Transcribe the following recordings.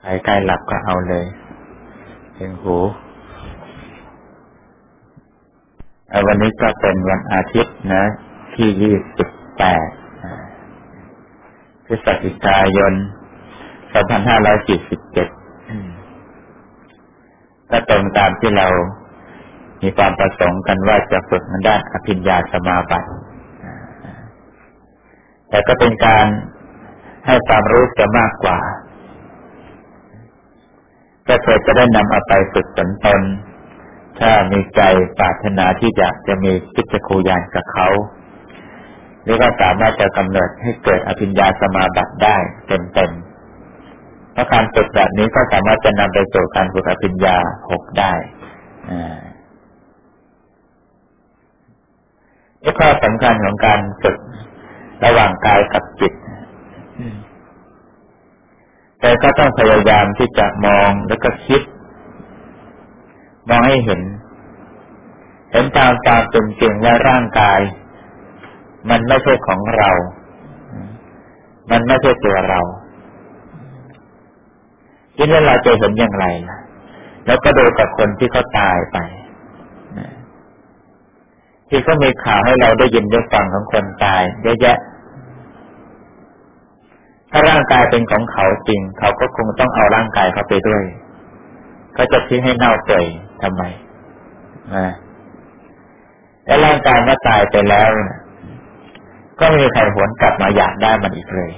ใครใกล้หลับก็เอาเลยเพียงหูวันนี้ก็เป็นวันอาทิตย์นะ ที่ยี่สิบแปดพฤศจิกายนสองพันห้าร้อยสี่สิบเจ็ดก็ตรงตามที่เรามีความประสงค์กันว่าจะฝึกมันด้านอภิญญาสมาบัติ แต่ก็เป็นการให้ความรู้จะมากกว่า ก็เพื่อจะได้นำเอาไปฝึกตนตน ถ้ามีใจปรารถนาที่จะจะมีคิจคูยานกับเขาหรือว่าสามารถจะกำเนิดให้เกิดอภิญญาสมาบัติได้เต็มๆเพราะการฝึกแบบนี้ก็สามารถจะนำไปสู่การฝึกอภิญญาหกได้นี่ข้อสำคัญของการฝึกระหว่างกายกับจิต แต่ก็ต้องพยายามที่จะมองแล้วก็คิด มองให้เห็น เห็นตามตามเป็นจริงว่าร่างกาย มันไม่ใช่ของเรา มันไม่ใช่ตัวเราทีนี้เราจะเห็นอย่างไรล่ะ แล้วก็ดูกับคนที่เขาตายไปที่เขามีข่าวให้เราได้ยินได้ฟังของคนตายเยอะแยะ ถ้าร่างกายเป็นของเขาจริง เขาก็คงต้องเอาร่างกายเขาไปด้วยเขาจะทิ้งให้เน่าเปื่อยทำไมนะแล้วร่างกายเมื่อตายไปแล้วนะก็ไม่มีใครหวนกลับมาอยากได้มันอีกเลย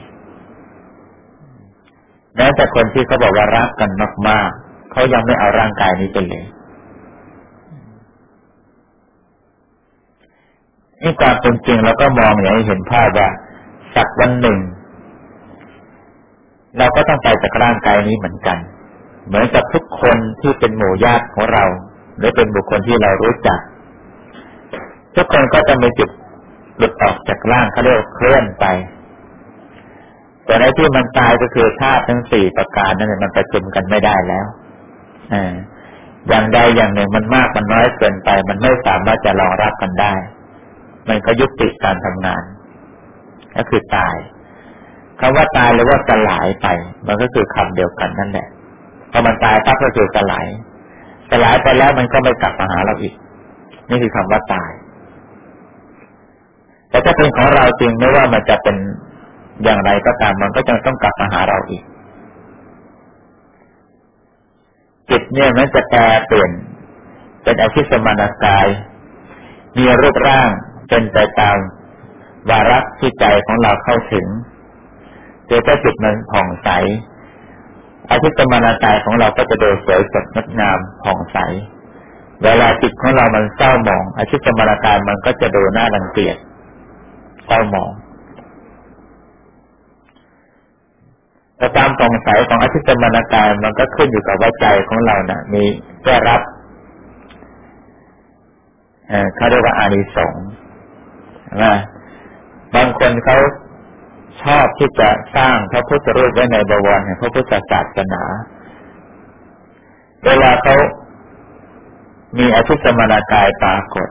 แม้แต่คนที่เขาบอกว่ารักกันมากๆเขายังไม่เอาร่างกายนี้ไปเลยนี่ความเป็นจริงเราก็มองอย่างให้เห็นภาพว่าสักวันหนึ่ง เราก็ต้องไปจากร่างกายนี้เหมือนกัน เหมือนกับทุกคนที่เป็นหมู่ญาติของเรา หรือเป็นบุคคลที่เรารู้จัก ทุกคนก็จะมีจุดหลุดออกจากร่างเขาเรียกเคลื่อนไปแต่ในที่มันตายก็คือธาตุทั้งสี่ประการนั่นมันประชุมกันไม่ได้แล้วออย่างใดอย่างหนึ่งมันมากมันน้อยเกินไป มันไม่สามารถจะรองรับกันได้ มันก็ยุติการทำงาน ก็คือตาย คำว่าตายหรือว่าสลายไป มันก็คือคำเดียวกันนั่นแหละพอมันตายปั๊บก็คือสลาย สลายไปแล้วมันก็ไม่กลับมาหาเราอีก นี่คือคำว่าตาย แต่ถ้าเป็นของเราจริงไม่ว่ามันจะเป็นอย่างไรก็ตามมันก็จะต้องกลับมาหาเราอีกจิตเนี่ยมันจะแปรเปลี่ยนเป็นอภิสมานกาย มีรูปร่างเป็นไปตามวาระที่ใจของเราเข้าถึง เจตจิตมันผ่องใสอาทิตย์มานากายของเราก็จะดูสวยสดงดงามผ่องใส เวลาจิตของเรามันเศร้าหมองอาทิตย์มานากายมันก็จะดูน่ารังเกียจเศร้าหมองแต่ตามผ่องใสของอาทิตย์มานากายมันก็ขึ้นอยู่กับว่าใจของเรานะ่ะ มีได้รับเขาเรียกว่าอานิสงส์นะบางคนเขา ชอบที่จะสร้างพระพุทธรูปไว้ในบวรแห่งพระพุทธศาสนา เวลาเขามีอธิสมนากายปรากฏ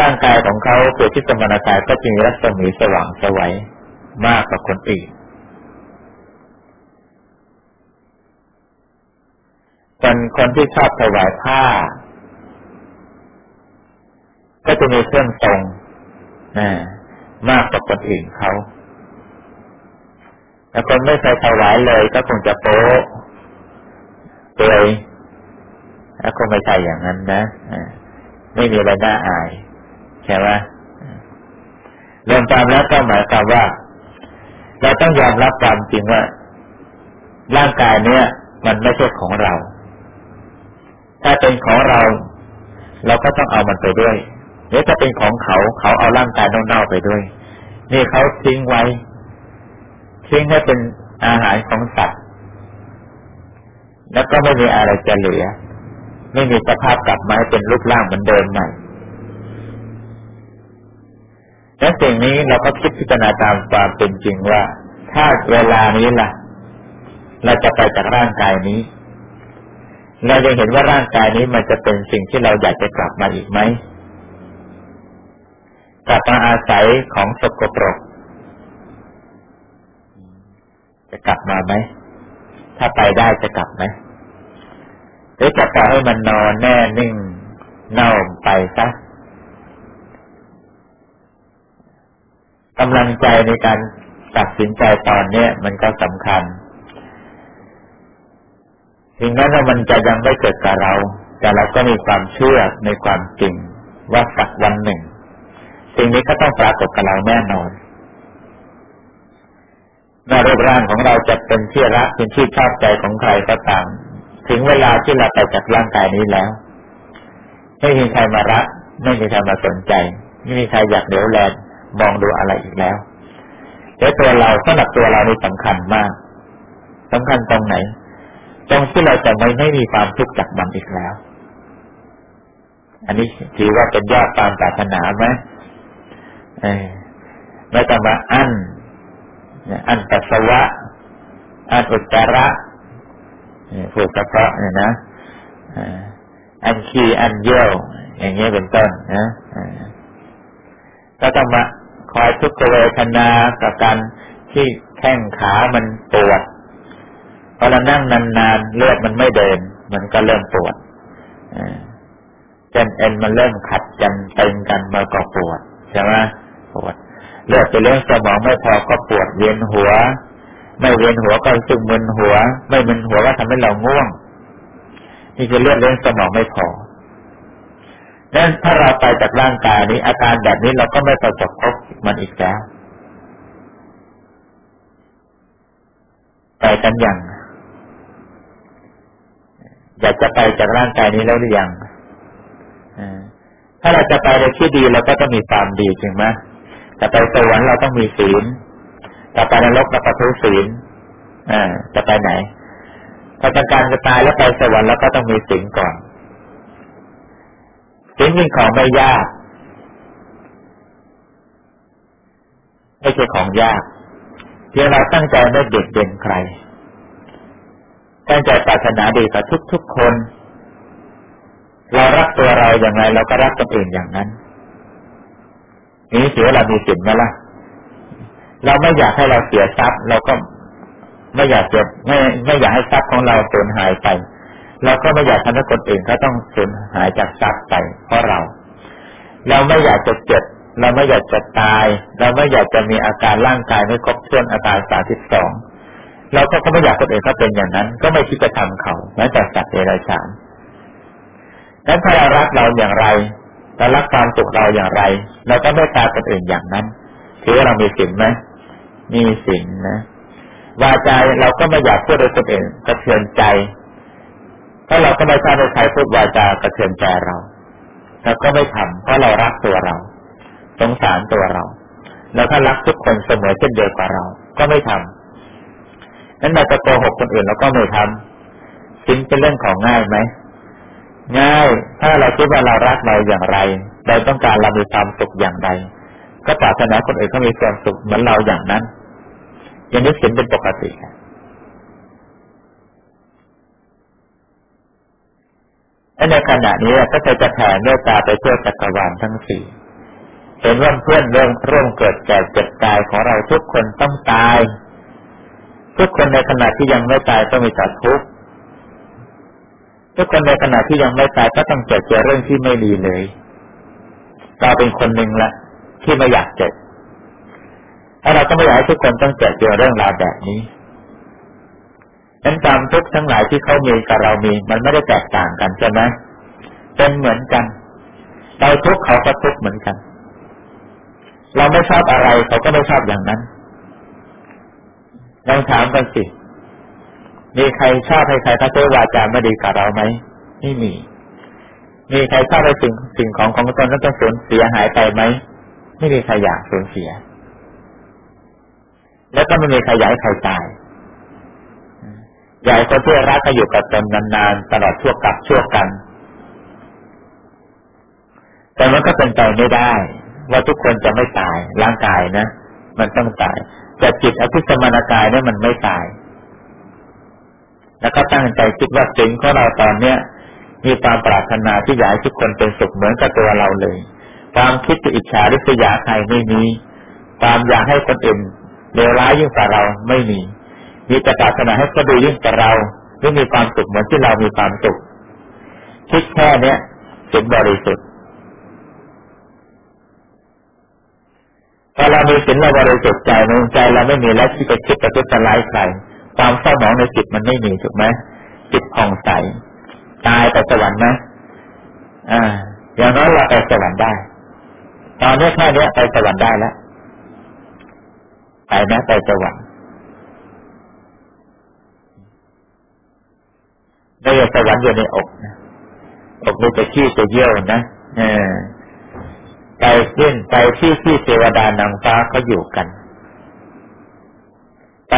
ร่างกายของเขาคือทิสมนากายก็จะมีรัศมีสว่างสวัยมากกว่าคนอื่นคนคนที่ชอบถวายผ้า ก็จะมีเครื่องทรงนะ มากกว่าคนอื่นเขาแต่คนไม่เคยถวายเลยก็คงจะโป๊ะเปยแล้วคงไม่ใช่อย่างนั้นนะไม่มีอะไรน่าอายใช่ไหมเริ่มตามแล้วก็หมายความว่า เราต้องยอมรับความจริงว่า ร่างกายเนี้ยมันไม่ใช่ของเรา ถ้าเป็นของเรา เราก็ต้องเอามันไปด้วย เดี๋ยวจะเป็นของเขาเขาเอาร่างกายเน่าๆไปด้วย นี่เขาทิ้งไว้ ทิ้งให้เป็นอาหารของสัตว์ แล้วก็ไม่มีอะไรจะเหลือ ไม่มีสภาพกลับมาเป็นรูปร่างเหมือนเดิมใหม่และสิ่งนี้เราก็คิดพิจารณาตามความเป็นจริงว่า ถ้าเวลานี้ล่ะ เราจะไปจากร่างกายนี้ เราจะเห็นว่าร่างกายนี้มันจะเป็นสิ่งที่เราอยากจะกลับมาอีกไหม กลับมาอาศัยของสกปรก จะกลับมาไหม ถ้าไปได้จะกลับไหมหรือจะปล่อยให้มันนอนแน่นิ่ง เน่าไปซะกำลังใจในการตัดสินใจตอนนี้มันก็สำคัญถึงแม้ว่ามันจะยังไม่เกิดกับเรา แต่เราก็มีความเชื่อในความจริงว่าสักวันหนึ่ง สิ่งนี้ก็ต้องปรากฏกับเราแน่นอนในรูปร่างของเราจะเป็นที่รักเป็นที่ชอบใจของใครก็ตาม ถึงเวลาที่เราไปจากร่างกายนี้แล้ว ไม่มีใครมารัก ไม่มีใครมาสนใจ ไม่มีใครอยากเดี๋ยวแลมองดูอะไรอีกแล้วแต่ตัวเราสำหรับตัวเรานี่สำคัญมากสำคัญตรงไหน ตรงที่เราจะไม่ไม่มีความทุกข์จากมันอีกแล้ว อันนี้ถือว่าเป็นยอดตามศาสนาไหม ไม่ต้องมาอั้นอันปัสสาวะอันอุจจาระผูกกระเพาะเนี่ยนะอันขี้อันเยี่ยวอย่างเงี้ยเป็นต้นนะก็ต้องมาคอยทุกขเวทนากับการที่แข้งขามันปวดพอเรานั่งนานๆเลือดมันไม่เดิน มันก็เริ่มปวดเส้นเอ็นมันเริ่มขัดกันตึงกันมาก็ปวดใช่ไหม ปวดเลือดไปเลี้ยงสมองไม่พอก็ปวดเวียนหัว ไม่เวียนหัวก็รู้สึกมึนหัว ไม่มึนหัวก็ทำให้เราง่วง นี่คือเลือดเลี้ยงสมองไม่พอดังนั้นถ้าเราไปจากร่างกายนี้ อาการแบบนี้เราก็ไม่ประสบพบมันอีกแล้วไปกันยังอยากจะไปจากร่างกายนี้แล้วหรือยังถ้าเราจะไปในที่ดีเราก็ต้องมีความดีจริงไหม จะไปสวรรค์เราต้องมีศีลจะไปนรกเราก็ทุศีลอ่าจะไปไหนถ้าต้องการจะตายแล้วไปสวรรค์เราก็ต้องมีศีลก่อนศีลเป็นของไม่ยากไม่ใช่ของยากเพียงเราตั้งใจไม่เด็ดเด่นใคร ตั้งใจปรารถนาดีกับทุกๆคน เรารักตัวเราอย่างไรเราก็รักคนอื่นอย่างนั้น นี้ถือว่าเรามีสินไหมล่ะ เราไม่อยากให้เราเสียทรัพย์ เราก็ไม่อยากเจ็บไม่ไม่อยากให้ทรัพย์ของเราสูญหายไป เราก็ไม่อยากทำให้คนอื่นเขาต้องสูญหายจากทรัพย์ไปเพราะเรา เราไม่อยากจะเจ็บเราไม่อยากจะตาย เราไม่อยากจะมีอาการร่างกายไม่ครบถ้วนอาการสาธิตสองเราก็ไม่อยากคนอื่นเขาเป็นอย่างนั้น ก็ไม่คิดจะทำเขาแม้แต่สัตว์เดรัจฉานนั้นถ้าเรารักเราอย่างไร เรารักความสุขเราอย่างไรเราก็ไม่ตาคนอื่นอย่างนั้น ถือว่าเรามีสินไหมมีสินนะวาจาเราก็ไม่อยากพูดโดยคนอื่นกระเทือนใจเพราะเราก็ไม่ชอบให้ใครพูดวาจากระเทือนใจเราเราก็ไม่ทำเพราะเรารักตัวเรา สงสารตัวเรา แล้วถ้ารักทุกคนเสมอเช่นเดียวกับเรา ก็ไม่ทำนั้นเราจะโกหกคนอื่นเราก็ไม่ทำสินเป็นเรื่องของง่ายไหม ง่าย ถ้าเราคิดว่าเรารักเราอย่างไร เราต้องการเรามีความสุขอย่างไร ก็ปรารถนาคนอื่นเขามีความสุขเหมือนเราอย่างนั้น อย่างนี้สินเป็นปกติในขณะนี้ก็จะจะแผ่เมตตาไปเพื่อจักรวาลทั้งสี่เห็นว่าเพื่อนเรื่องร่วมเกิดแก่เจ็บตายของเราทุกคนต้องตาย ทุกคนในขณะที่ยังไม่ตายต้องมีแต่ทุกข์ ทุกคนในขณะที่ยังไม่ตายก็ต้องเจอเจอเรื่องที่ไม่ดีเลย เราเป็นคนหนึ่งละที่ไม่อยากเจอถ้าเราก็ไม่อยากให้ทุกคนต้องเจอเจอเรื่องราวแบบนี้นั้นความทุกข์ทั้งหลายที่เขามีกับเรามี มันไม่ได้แตกต่างกันใช่ไหมเป็นเหมือนกัน เราทุกข์เขาก็ทุกข์เหมือนกัน เราไม่ชอบอะไรเขาก็ไม่ชอบอย่างนั้นลองถามกันสิ มีใครชอบให้ใครเขาใช้วาจาไม่ดีกับเราไหมไม่มี มีใครชอบให้สิ่งสิ่งของของตนนั้นต้องสูญเสียหายไปไหมไม่มีใครอยากสูญเสีย แล้วก็ไม่มีใครอยากให้ใครตายอยากคนที่รักก็อยู่กับตนนานๆตลอดชั่วกับชั่วกัน แต่มันก็เป็นไปไม่ได้ ว่าทุกคนจะไม่ตายร่างกายนะมันต้องตายแต่จิตอภิสมานกายเนี่ยมันไม่ตาย แล้วก็ตั้งใจคิดว่าสิ่งของเราตอนเนี้ยมีความปรารถนาที่อยากให้ทุกคนเป็นสุขเหมือนกับตัวเราเลย ความคิดจะอิจฉาริษยาใครไม่มี ความอยากให้คนอื่นเลวร้ายยิ่งกว่าเราไม่มี มีแต่ปรารถนาให้เขาดูยิ่งกว่าเราหรือมีความสุขเหมือนที่เรามีความสุขคิดแค่เนี้ยสิ่งบริสุทธิ์พอเรามีสิ่งเราบริสุทธิ์ใจในใจเราไม่มีแล้วที่จะคิดจะทุจริตใคร ความเศร้าหมองในจิตมันไม่มีถูกไหมจิตผ่องใสตายไปสวรรค์ไหมอ่า อย่างน้อยเราไปสวรรค์ได้ ตอนนี้แค่นี้ไปสวรรค์ได้แล้วไปนะไปสวรรค์ไม่ใช่สวรรค์อยู่ในอกนะอกมีแต่ขี้จะเยี่ยวนะเออไปขึ้นไปที่ที่เทวดานางฟ้าเขาอยู่กัน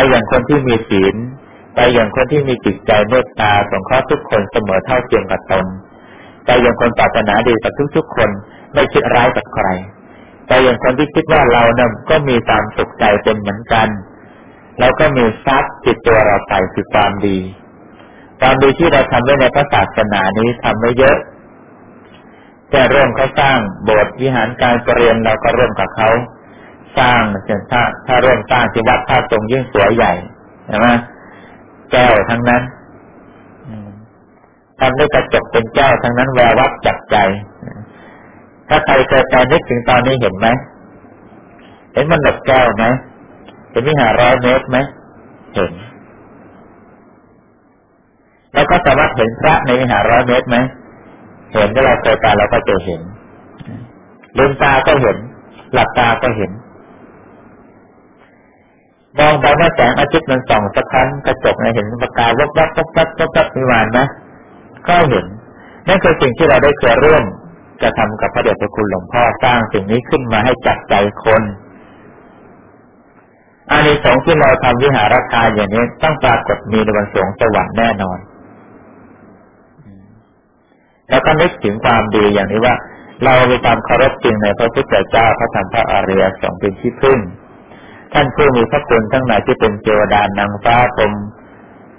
อย่างคนที่มีศีล ไปอย่างคนที่มีจิตใจเมตตาสงเคราะห์ทุกคนเสมอเท่าเทียมกับตน ไปอย่างคนปรารถนาดีกับทุกๆคนไม่คิดร้ายกับใคร ไปอย่างคนที่คิดว่าเราเนี่ยก็มีความสุขใจเป็นเหมือนกัน แล้วก็มีทรัพย์จิตตัวเราไปคือความดีความดีที่เราทำไว้ในพระศาสนานี้ทำไว้เยอะจะร่วมเขาสร้างโบสถ์วิหารการเรียนเราก็ร่วมกับเขา สร้างเช่นถ้าถ้าร่วมสร้างที่วัดท่าตรงยิ่งสวยใหญ่ใช่ไหมแก้วทั้งนั้นทำด้วยกระจกเป็นแก้วทั้งนั้นแวววัดจับใจ ถ้าใครเคยไปนึกถึงตอนนี้เห็นไหมเห็นมันหลบแก้วไหมเห็นวิหารร้อยเมตรไหมเห็น แล้วก็สามารถเห็นพระในวิหารร้อยเมตรไหมเห็นถ้าเราเคยไปเราก็จะเห็นลืมตาก็เห็น หลับตาก็เห็น มองไปเมื่อแสงอาทิตย์มันส่องสักครั้งกระจกเห็นประกายวับวับวับวับวับวับมีวานไหมก็เห็นนั่นคือสิ่งที่เราได้เคยร่วมจะทำกับพระเดชพระคุณหลวงพ่อสร้างสิ่งนี้ขึ้นมาให้จับใจคนอันนี้สองที่เราทำวิหารทานอย่างนี้ต้องปรากฏมีในวันสงสวรรค์แน่นอน แล้วก็นึกถึงความดีอย่างนี้ว่า เรามีความเคารพจริงในพระพุทธเจ้าพระธรรมพระอริยสงฆ์เป็นที่พึ่ง ท่านผู้มีพระคุณทั้งหลายที่เป็นเจวดานางฟ้าผม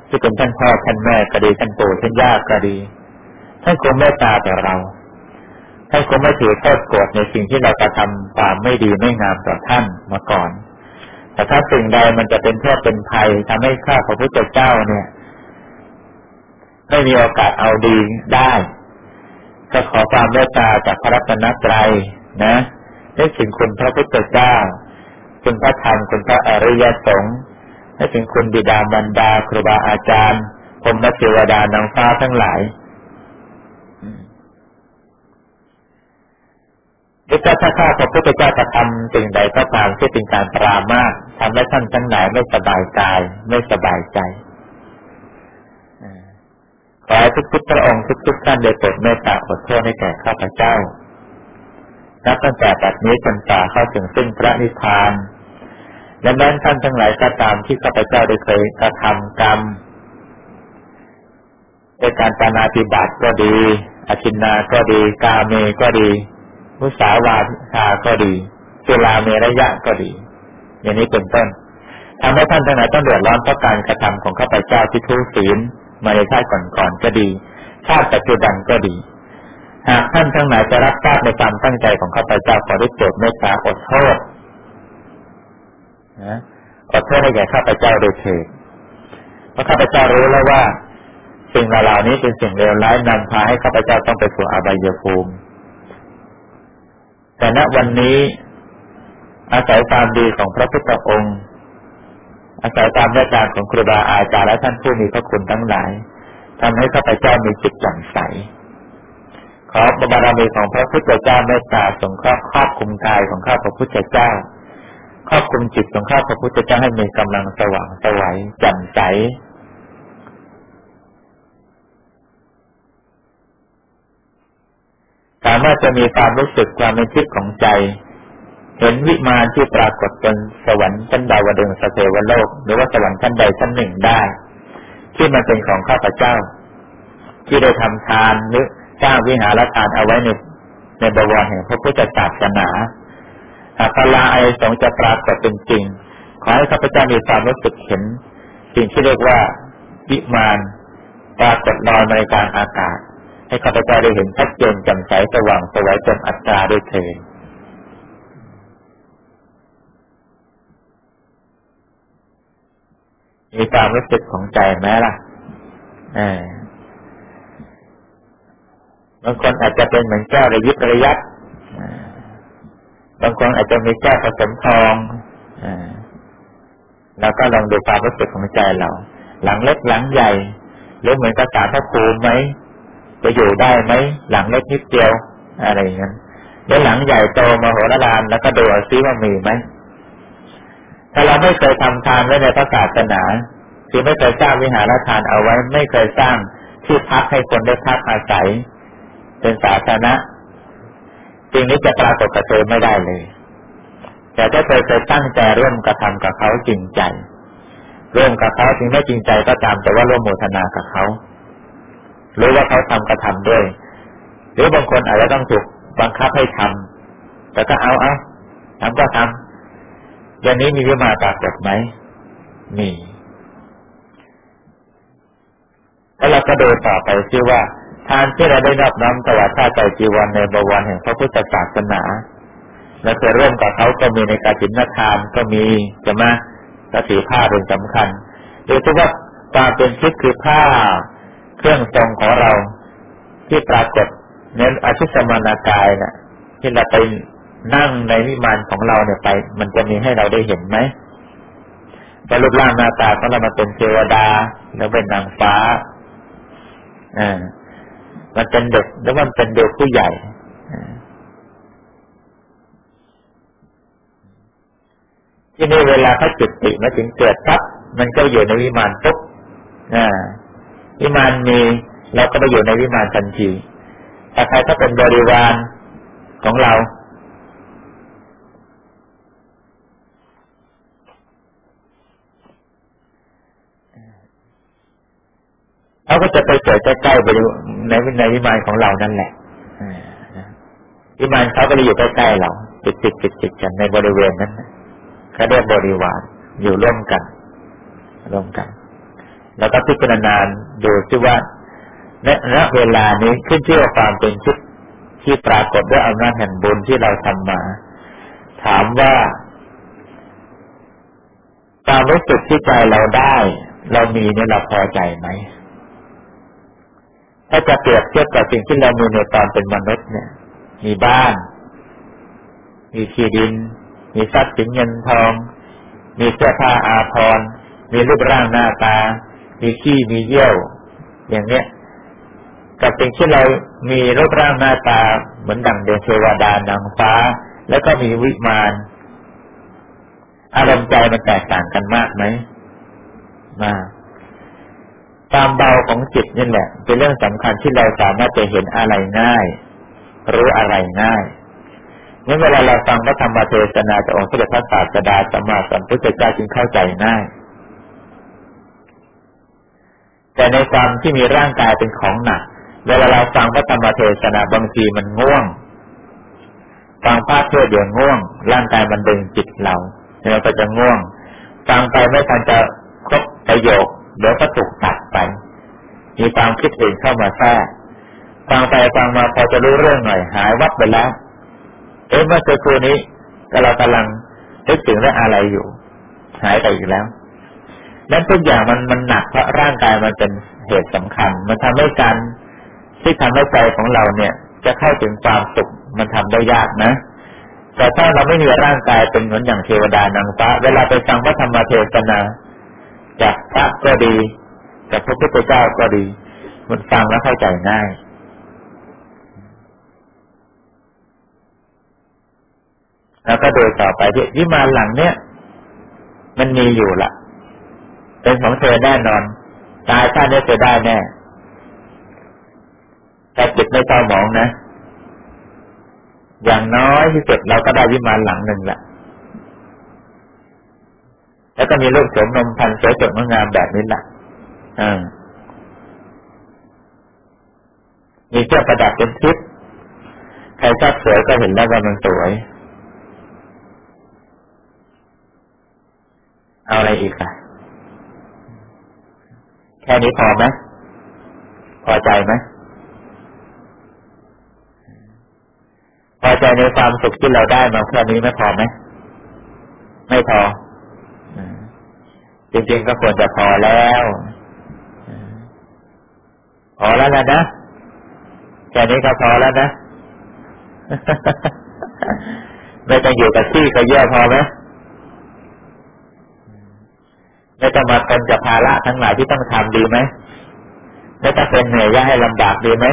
ที่เป็นท่านพ่อท่านแม่ก็ดีท่านปู่ท่านย่าก็ดีท่านคงเมตตาต่อเราท่านคงไม่ถือโทษโกรธในสิ่งที่เรากระทำความไม่ดีไม่งามต่อท่านมาก่อน แต่ถ้าสิ่งใดมันจะเป็นโทษเป็นภัยทำให้ข้าพระพุทธเจ้าเนี่ยไม่มีโอกาสเอาดีได้ ก็ขอความเมตตาจากพระรัตนตรัยนะได้ถึงคุณพระพุทธเจ้า คุณพระธรรมคุณพระอริยสงฆ์ได้ถึงคุณบิดามารดาครูบาอาจารย์พรมเทวดานางฟ้าทั้งหลายหรือถ้าข้าพระพุทธเจ้าจะทำสิ่งใดก็ตามที่เป็นการปรามาสทำให้ท่านทั้งหลายไม่สบายกาย ไม่สบายใจขอให้ทุกๆพระองค์ทุกๆท่านได้โปรดเมตตาอดโทษให้แก่ข้าพเจ้า นับตั้งแต่บัดนี้จนตาเข้าถึงซึ่งพระนิพพานและแม้ท่านทั้งหลายก็ตามที่ข้าพเจ้าได้เคยกระทำกรรมในการปานาติบาตก็ดีอชินนาก็ดี กาเมก็ดีมุสาวาทาก็ดีสุลาเมระยะก็ดี อย่างนี้เป็นต้นทำให้ท่านทั้งหลายต้องเดือดร้อนเพราะการกระทำของข้าพเจ้าที่ทุศีลมาในชาติก่อนๆก็ดี ชาติปัจจุบันก็ดี หากท่านทั้งหลายจะรับทราบในความตั้งใจของข้าพเจ้าขอได้โปรดเมตตาอดโทษนะอดโทษให้แก่ข้าพเจ้าโดยเถิดเพราะข้าพเจ้ารู้แล้วว่า สิ่งเหล่านี้เป็นสิ่งเลวร้ายนำพาให้ข้าพเจ้าต้องไปสู่อาบายภูมิ แต่ณวันนี้ อาศัยความดีของพระพุทธองค์ อาศัยตามแม่กาของครูบาอาจารย์และท่านผู้มีพระคุณทั้งหลายทำให้ข้าพเจ้ามีจิตแจ่มใส ขอบารมีของพระพุทธเจ้าเมตตาสงเคราะห์ครอบคุมกายของข้าพระพุทธเจ้าครอบคุมจิตของข้าพระพุทธเจ้าให้มีกำลังสว่างสวัยแจ่มใสสามารถจะมีความรู้สึกความเป็นทิพย์ของใจ เห็นวิมานที่ปรากฏบนสวรรค์ชั้นดาวดึงสเทวโลก หรือว่าสวรรค์ชั้นใดชั้นหนึ่งได้ ที่มันเป็นของข้าพเจ้า ที่ได้ทำทานหรือ สร้างวิหารทานเอาไว้ในในบวรแห่งพระพุทธศาสนาหากพลาไอสงจะปรากฏเป็นจริง ขอให้ข้าพเจ้ามีความรู้สึกเห็น สิ่งที่เรียกว่าวิมานปรากฏลอยในกลางอากาศ ให้ข้าพเจ้าได้เห็นชัดเจนแจ่มใสสว่างสวยจนอัตตาด้วยเถิดมีความรู้สึกของใจไหมล่ะ บางคนอาจจะเป็นเหมือนแก้วระยิบระยับบางคนอาจจะมีแก้วผสมทองเราก็ลองดูความรู้สึกของใจเรา หลังเล็กหลังใหญ่หรือเหมือนกระสาพระภูมิไหมจะอยู่ได้ไหมหลังเล็กนิดเดียว อะไรอย่างนั้นแล้วหลังใหญ่โตมาโหฬารแล้วก็ดูซิว่ามีไหมถ้าเราไม่เคยทำทานไว้ในพระศาสนาคือไม่เคยสร้างวิหารทานเอาไว้ ไม่เคยสร้างที่พักให้คนได้พักอาศัย เป็นสาธารณะสิ่งนี้จะปรากฏกับเธอไม่ได้เลย แต่ถ้าเธอเคยตั้งใจร่วมกระทำกับเขาจริงใจ ร่วมกับเขาถึงไม่จริงใจก็ตามแต่ว่าร่วมโมทนากับเขารู้ว่าเขาทำกระทำด้วย หรือบางคนอาจจะต้องถูกบังคับให้ทำแต่ก็เอาเอาทำก็ทำอย่างนี้มีวิมาปรากฏไหมมีแล้วเราก็ดูต่อไปซิว่า ทานที่เราได้รับน้อมตลอดท่าใจจีวันในบวรแห่งพระพุทธศาสนาเราเคยร่วมกับเขาก็มีในการจินทานก็มีจะมาสติผ้าเป็นสำคัญโดยเฉพาะความเป็นชิดคือผ้าเครื่องทรงของเราที่ปรากฏเน้นอธิสมานากายนะ่ะ ที่เราไปนั่งในวิมานของเราเนี่ยไป มันจะมีให้เราได้เห็นไหมว่ารูปร่างหน้าตาของเรามันเป็นเทวดา แล้วเป็นนางฟ้าอ่า มันเป็นเด็กแล้วมันเป็นเด็กผู้ใหญ่ที่นี่เวลาเขาจิตติมาถึงเกิดปั๊บมันก็อยู่ในวิมานปุ๊บวิมานมีเราก็ไปอยู่ในวิมานทันทีแต่ใครก็เป็นบริวารของเรา เขาก็จะไปเกิดใกล้ๆบริในในวิมานของเรานั่นแหละวิมานเขาก็จะอยู่ใกล้ๆเราติดติดติดติดกันในบริเวณนั้นเขาเรียกบริวารอยู่ร่วมกันร่วมกัน แล้วก็พิจารณาดูซิว่าณณเวลานี้ขึ้นชื่อว่าความเป็นชุดที่ปรากฏด้วยอำนาจแห่งบุญที่เราทำมา ถามว่าความรู้สึกที่ใจเราได้ เรามีเนี่ยเราพอใจไหม ถ้าจะเปรียบเทียบกับสิ่งที่เรามีในตอนเป็นมนุษย์เนี่ย มีบ้าน มีที่ดิน มีทรัพย์สินเงินทอง มีเสื้อผ้าอาภรณ์ มีรูปร่างหน้าตา มีขี้มีเยี่ยว อย่างเนี้ย กับสิ่งที่เรามีรูปร่างหน้าตา เหมือนดั่งเดชเทวดานางฟ้า แล้วก็มีวิมานอารมณ์ใจมันแตกต่างกันมากไหมมาก ความเบาของจิตนี่แหละ เป็นเรื่องสำคัญที่เราสามารถจะเห็นอะไรง่ายรู้อะไรง่ายเมื่อเวลาเราฟังพระธรรมเทศนาจากองค์พระพระศาสดาสมมาสัมพุทธเจ้าจึงเข้าใจง่าย แต่ในความที่มีร่างกายเป็นของหนัก เวลาเราฟังพระธรรมเทศนาบางทีมันง่วง ฟังพระเทศเดี๋ยวง่วง ร่างกายมันดึงจิตเราเราก็จะง่วง ฟังไปไม่ทันจะครบประโยคเดี๋ยวก็ถูกตัด มีความคิดอื่นเข้ามาแทรกฟังไปฟังมาพอจะรู้เรื่องหน่อย หายวับไปแล้ว เอ๊ะเมื่อสักครู่นี้เรากำลังนึกถึงเรื่องอะไรอยู่ หายไปอีกแล้วนั้นทุกอย่างมันมันหนักเพราะร่างกายมันเป็นเหตุสำคัญ มันทำให้การที่ทำให้ใจของเราเนี่ย จะเข้าถึงความสุขมันทำได้ยากนะ แต่ถ้าเราไม่มีร่างกายเป็นเหมือนอย่างเทวดานางฟ้า เวลาไปฟังพระธรรมเทศนาจากพระก็ดี จากพระพุทธเจ้าก็ดี มันฟังแล้วเข้าใจง่ายแล้วก็โดยต่อไปที่วิมานหลังเนี้ยมันมีอยู่ละเป็นของเธอแน่นอนตายชาตินี้เธอได้แน่แต่จิตไม่เศร้าหมองนะ อย่างน้อยที่สุดเราก็ได้วิมานหลังหนึ่งละแล้วก็มีลูกโสมนมพันสวยสดงามแบบนี้แหละ อ่ามีเครื่องประดับเป็นทิพย์ใครชอบสวยก็เห็นแล้วว่ามันสวย เอาอะไรอีกอะ แค่นี้พอไหมพอใจไหมพอใจในความสุขที่เราได้มาแค่นี้ไม่พอไหม ไม่พอ จริงๆก็ควรจะพอแล้ว พอแล้วนะนะแค่นี้ก็พอแล้วนะ ไม่ต้องอยู่กับที่ก็เยอะพอไหมไม่ต้องมาทนกับภาระทั้งหลายที่ต้องทำดีไหมไม่ต้องเป็นเหนื่อยยากให้ลำบากดีไหม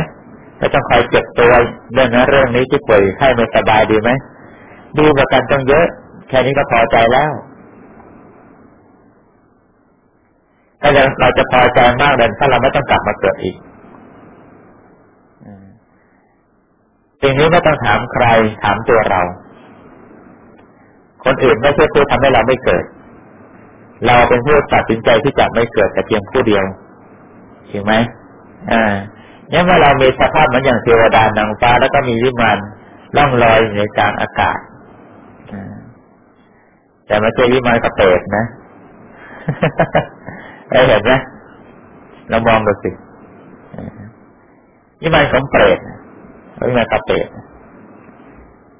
ไม่ต้องคอยเจ็บตัวเรื่องนั้นเรื่องนี้ที่ป่วยไข้ไม่สบายดีไหมดีกว่ากันต้องเยอะ แค่นี้ก็พอใจแล้วถ้าเราจะพอใจมากเลยถ้าเราไม่ต้องกลับมาเกิดอีก สิ่งนี้ไม่ต้องถามใครถามตัวเรา คนอื่นไม่ใช่ผู้ทำให้เราไม่เกิด เราเป็นผู้ตัดสินใจที่จะไม่เกิดแต่เพียงผู้เดียวจริงไหมอ่าเนี่ยเมื่อเรามีสภาพเหมือนอย่างเทวดานางฟ้าแล้วก็มีวิมานล่องลอยในกลางอากาศแต่ไม่ใช่วิมานกระเปิดนะได้เห็นไหมเรามองดูสิวิมานของเปรต วิมานกระเปิด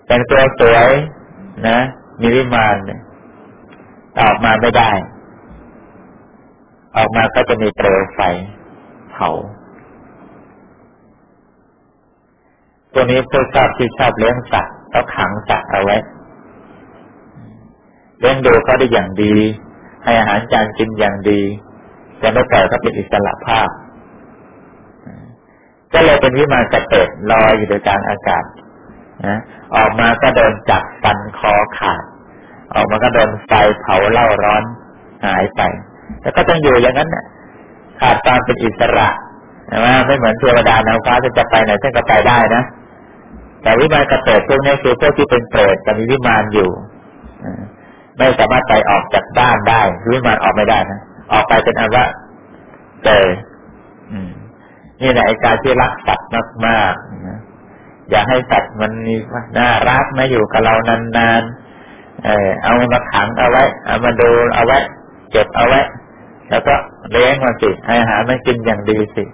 แต่งตัวสวยนะ มีวิมานออกมาไม่ได้ ออกมาก็จะมีเปลวไฟเผาตัวนี้ผู้ชอบที่ชอบเลี้ยงสัตว์เขาขังสัตว์เอาไว้เลี้ยงดูเขาได้อย่างดี ให้อาหารจานกินอย่างดีจะไม่ปล่อยเขาเป็นอิสระภาพ ก็เลยเป็นวิมานกระเตดลอยอยู่ในกลางอากาศนะออกมาก็โดนจับฟันคอขาด ออกมาก็โดนไฟเผาเล่าร้อนหายไป แล้วก็ต้องอยู่อย่างนั้นนะขาดความเป็นอิสระนะว่าไม่เหมือนเทวดานางฟ้าจะจะไปไหนท่านก็ไปได้นะ แต่วิมานกระเตดพวกนี้คือพวกที่เป็นเปรตแต่มีวิมานอยู่ไม่สามารถไปออกจากบ้านได้วิมานออกไม่ได้นะออกไปเป็นอันว่าเจอ นี่แหละการที่รักสัตว์มากๆนะอย่าให้สัตว์มันมีน่ารักมาอยู่กับเรานานๆเออเอามาขังเอาไว้ เอามาดูเอาไว้ เก็บเอาไว้ แล้วก็เลี้ยงมันสิให้อาหารมันกินอย่างดีสิ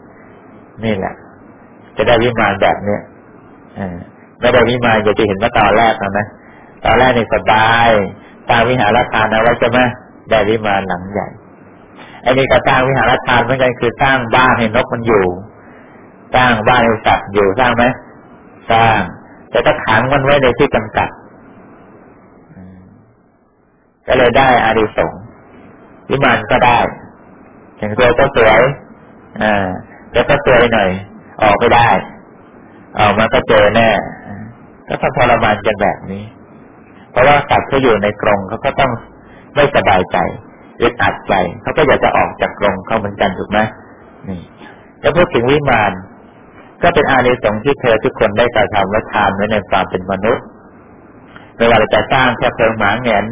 นี่แหละ จะได้วิมานแบบเนี้ยไม่ได้วิมานอย่าจะเห็นว่าตอนแรกนะตอนแรกนี่สบายสร้างวิหารทานเอาไว้ใช่ไหมได้วิมานหลังใหญ่อันนี้ก็สร้างวิหารทานเหมือนกันคือสร้างบ้านให้นกมันอยู่ สร้างบ้านให้สัตว์อยู่สร้างไหมสร้าง แต่ถ้าขังมันไว้ในที่จำกัดก็เลยได้อาริสงวิมานก็ได้ถึงตัวก็สวยอ่าแล้วก็สวยหน่อย ออกไม่ได้ออกมาก็เจอแน่ก็ต้องทรมานกันแบบนี้ เพราะว่าสัตว์ที่อยู่ในกรงเขาก็ต้องไม่สบายใจอึดอัดใจเขาก็อยากจะออกจากกรงเขาเหมือนกันถูกไหมนี่แล้วพูดถึงวิมาน ก็เป็นอานิสงส์ที่เธอทุกคนได้กระทำและทานไว้ในความเป็นมนุษย์ไม่ว่าจะสร้างแค่เพลิงหมาเงน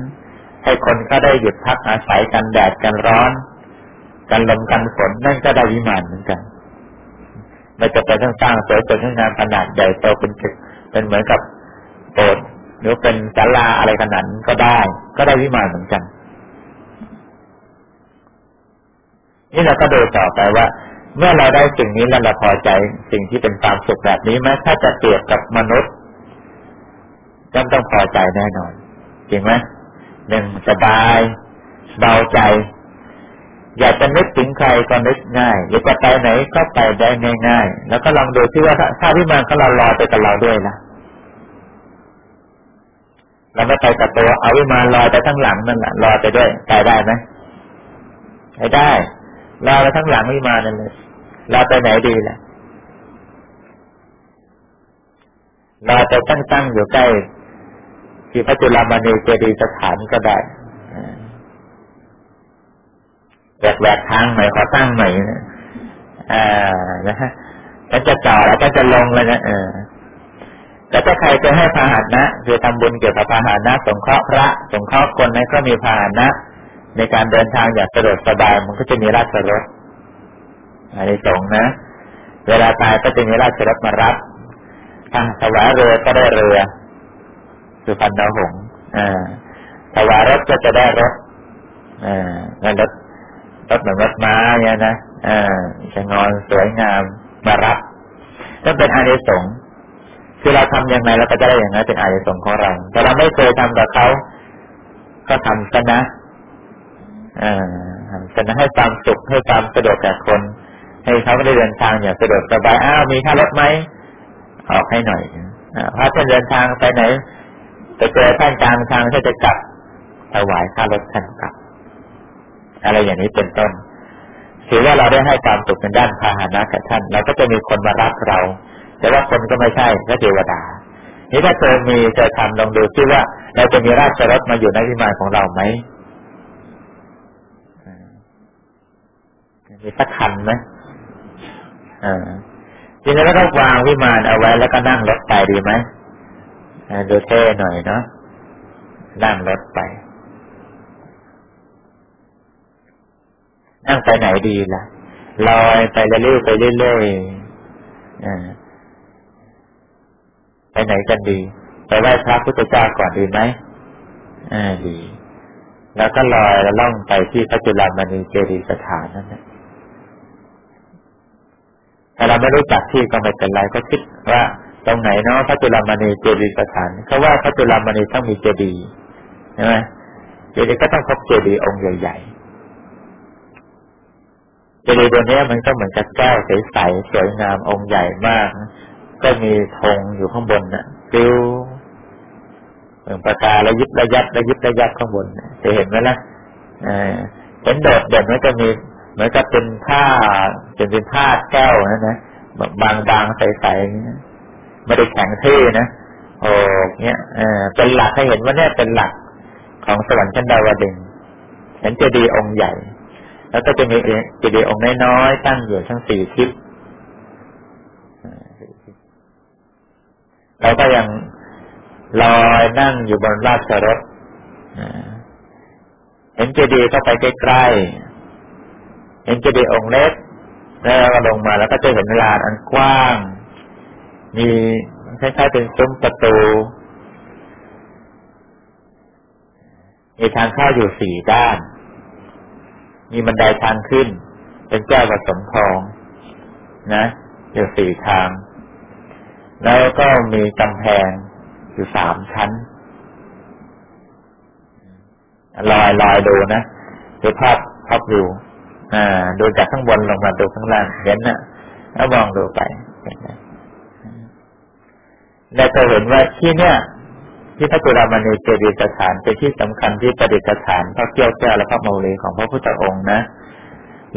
ให้คนเขาได้หยุดพักอาศัยกันแดดกันร้อน กันลมกันฝนนั่นก็ได้วิมานเหมือนกันไม่จะไปทั้งสร้างสวยจนงานขนาดใหญ่โตเป็นเป็นเหมือนกับโบสถ์หรือเป็นศาลาอะไรขนาดก็ได้ ก็ได้วิมานเหมือนกัน นี่เราก็ดูต่อไปว่า เมื่อเราได้สิ่งนี้แล้วเราพอใจสิ่งที่เป็นความสุขแบบนี้ไหมถ้าจะเปรียบกับมนุษย์ย่อมต้องพอใจแน่นอนจริงไหมหนึ่งสบายเบาใจ อยากจะนึกถึงใครก็นึกง่ายอยากจะไปไหนก็ไปได้ง่ายๆแล้วก็ลองดูที่ว่าถ้าวิมานเขาเรารอไปกับเราด้วยนะเราไม่ไปกับตัวเอาวิมานลอยไปทั้งหลังนั่นแหละรอไปด้วยไปได้ไหมไปได้ รอไปทั้งหลังวิมานนั่นเลยเราไปไหนดีล่ะเราไปตั้งๆอยู่ใกล้ที่พระจุลามณีเจดีย์สถานก็ได้แหวกทางใหม่ขอตั้งใหม่นะอ่านะฮะแล้วจะจ่อแล้วก็จะลงเลยนะเออแล้วถ้าใครจะให้พาหนะคือทำบุญเกี่ยวกับพาหนะสงเคราะห์พระ สงเคราะห์คนนั้นก็มีพาหนะ ในการเดินทางอย่างสะดวกสบายมันก็จะมีราชรถอันนี้สงนะ เวลาตายก็จะมีราชรถมารับถ้าถวายเรือก็ได้เรือคือพันดาวหงอ่าถวายรถก็จะได้รถอ่างินรถรถเหมือนรถม้าเนี่ยนะอ่าจะงอนสวยงามมารับก็เป็นอานิสงส์คือเราทำยังไงเราก็จะได้อย่างนั้นเป็นอานิสงส์ของเรา แต่เราไม่เคยทำกับเขา ก็ทำซะนะ อ่าเสนอให้ความสุขให้ความสะดวกแก่คน ให้เขาได้เดินทางอย่างสะดวกสบายอ้าวมีค่ารถไหมออกให้หน่อยพระท่านเดินทางไปไหนไปเจอท่านกลางทางถ้านจะกลับถวายค่ารถท่านกลับ อะไรอย่างนี้เป็นต้นถือว่าเราได้ให้ความสุขในด้านพาหนะกับท่านเราก็จะมีคนมารับเรา แต่ว่าคนก็ไม่ใช่ก็เทวดานี่ถ้าเธอมีเธอทำลองดูซิว่า เราจะมีราชรถมาอยู่ในวิมานของเราไหม มีสักคันไหมอ่าทีนี้เราก็วางวิมานเอาไว้แล้วก็นั่งรถไปดีไหมดูเท่หน่อยเนาะนั่งรถไป นั่งไปไหนดีล่ะลอยไปเรื่อยไปเรื่อยๆไปไหนกันดี ไปไหว้พระพุทธเจ้าก่อนดีไหมอ่าดี แล้วก็ลอยแล้วล่องไปที่พระจุลามณีเจดีย์สถานนั่นแหละ แต่เราไม่รู้จักที่ก็ไม่เป็นไรก็คิดว่าตรงไหนเนาะพระจุลามณีเจดีย์สถานเขาว่าพระจุลามณีต้องมีเจดีย์ใช่ไหมเจดีย์ก็ต้องพบเจดีย์องค์ใหญ่ๆเจดีย์ตัวนี้มันก็เหมือนกับแก้วใสๆสวยงามองค์ใหญ่มาก ก็มีธงอยู่ข้างบนน่ะฟิวเหมือนประการะยิบระยับระยิบระยับข้างบนจะเห็นไหมล่ะเห็นโดดเด่นมันจะมี เหมือนกับเป็นผ้าเป็นเป็นผ้าแก้วนะนะบางบางใสๆไม่ได้แข็งทื่อนะโอ้เนี้ยเออเป็นหลักให้เห็นว่าเนี่ยเป็นหลักของสวรรค์ชั้นดาวดึงเห็นเจดีย์องค์ใหญ่ แล้วก็จะมีเจดีย์องค์น้อยๆตั้งอยู่ทั้งสี่ทิศเราก็ยังลอยนั่งอยู่บนราชรถเห็นเจดีย์ก็ไปใกล้ๆ เห็นเจดีย์องค์เล็กแล้วก็ลงมาแล้วก็จะเห็นลานอันกว้าง มีคล้ายๆเป็นซุ้มประตูมีทางเข้าอยู่สี่ด้าน มีบันไดทางขึ้น เป็นแก้วผสมทอง นะอยู่สี่ทาง แล้วก็มีกำแพงอยู่สามชั้น ลอยลอยดูนะดูภาพภาพวิว อ่าดูจากข้างบนลงมาดูข้างล่างเห็นนะแล้วมองดูไปเราจะเห็นว่าที่เนี่ย ที่พระจุลามณีเจดีย์สถานเป็นที่สำคัญที่ประดิษฐานพระเกี้ยวแก้วและพระโมลีของพระพุทธองค์นะ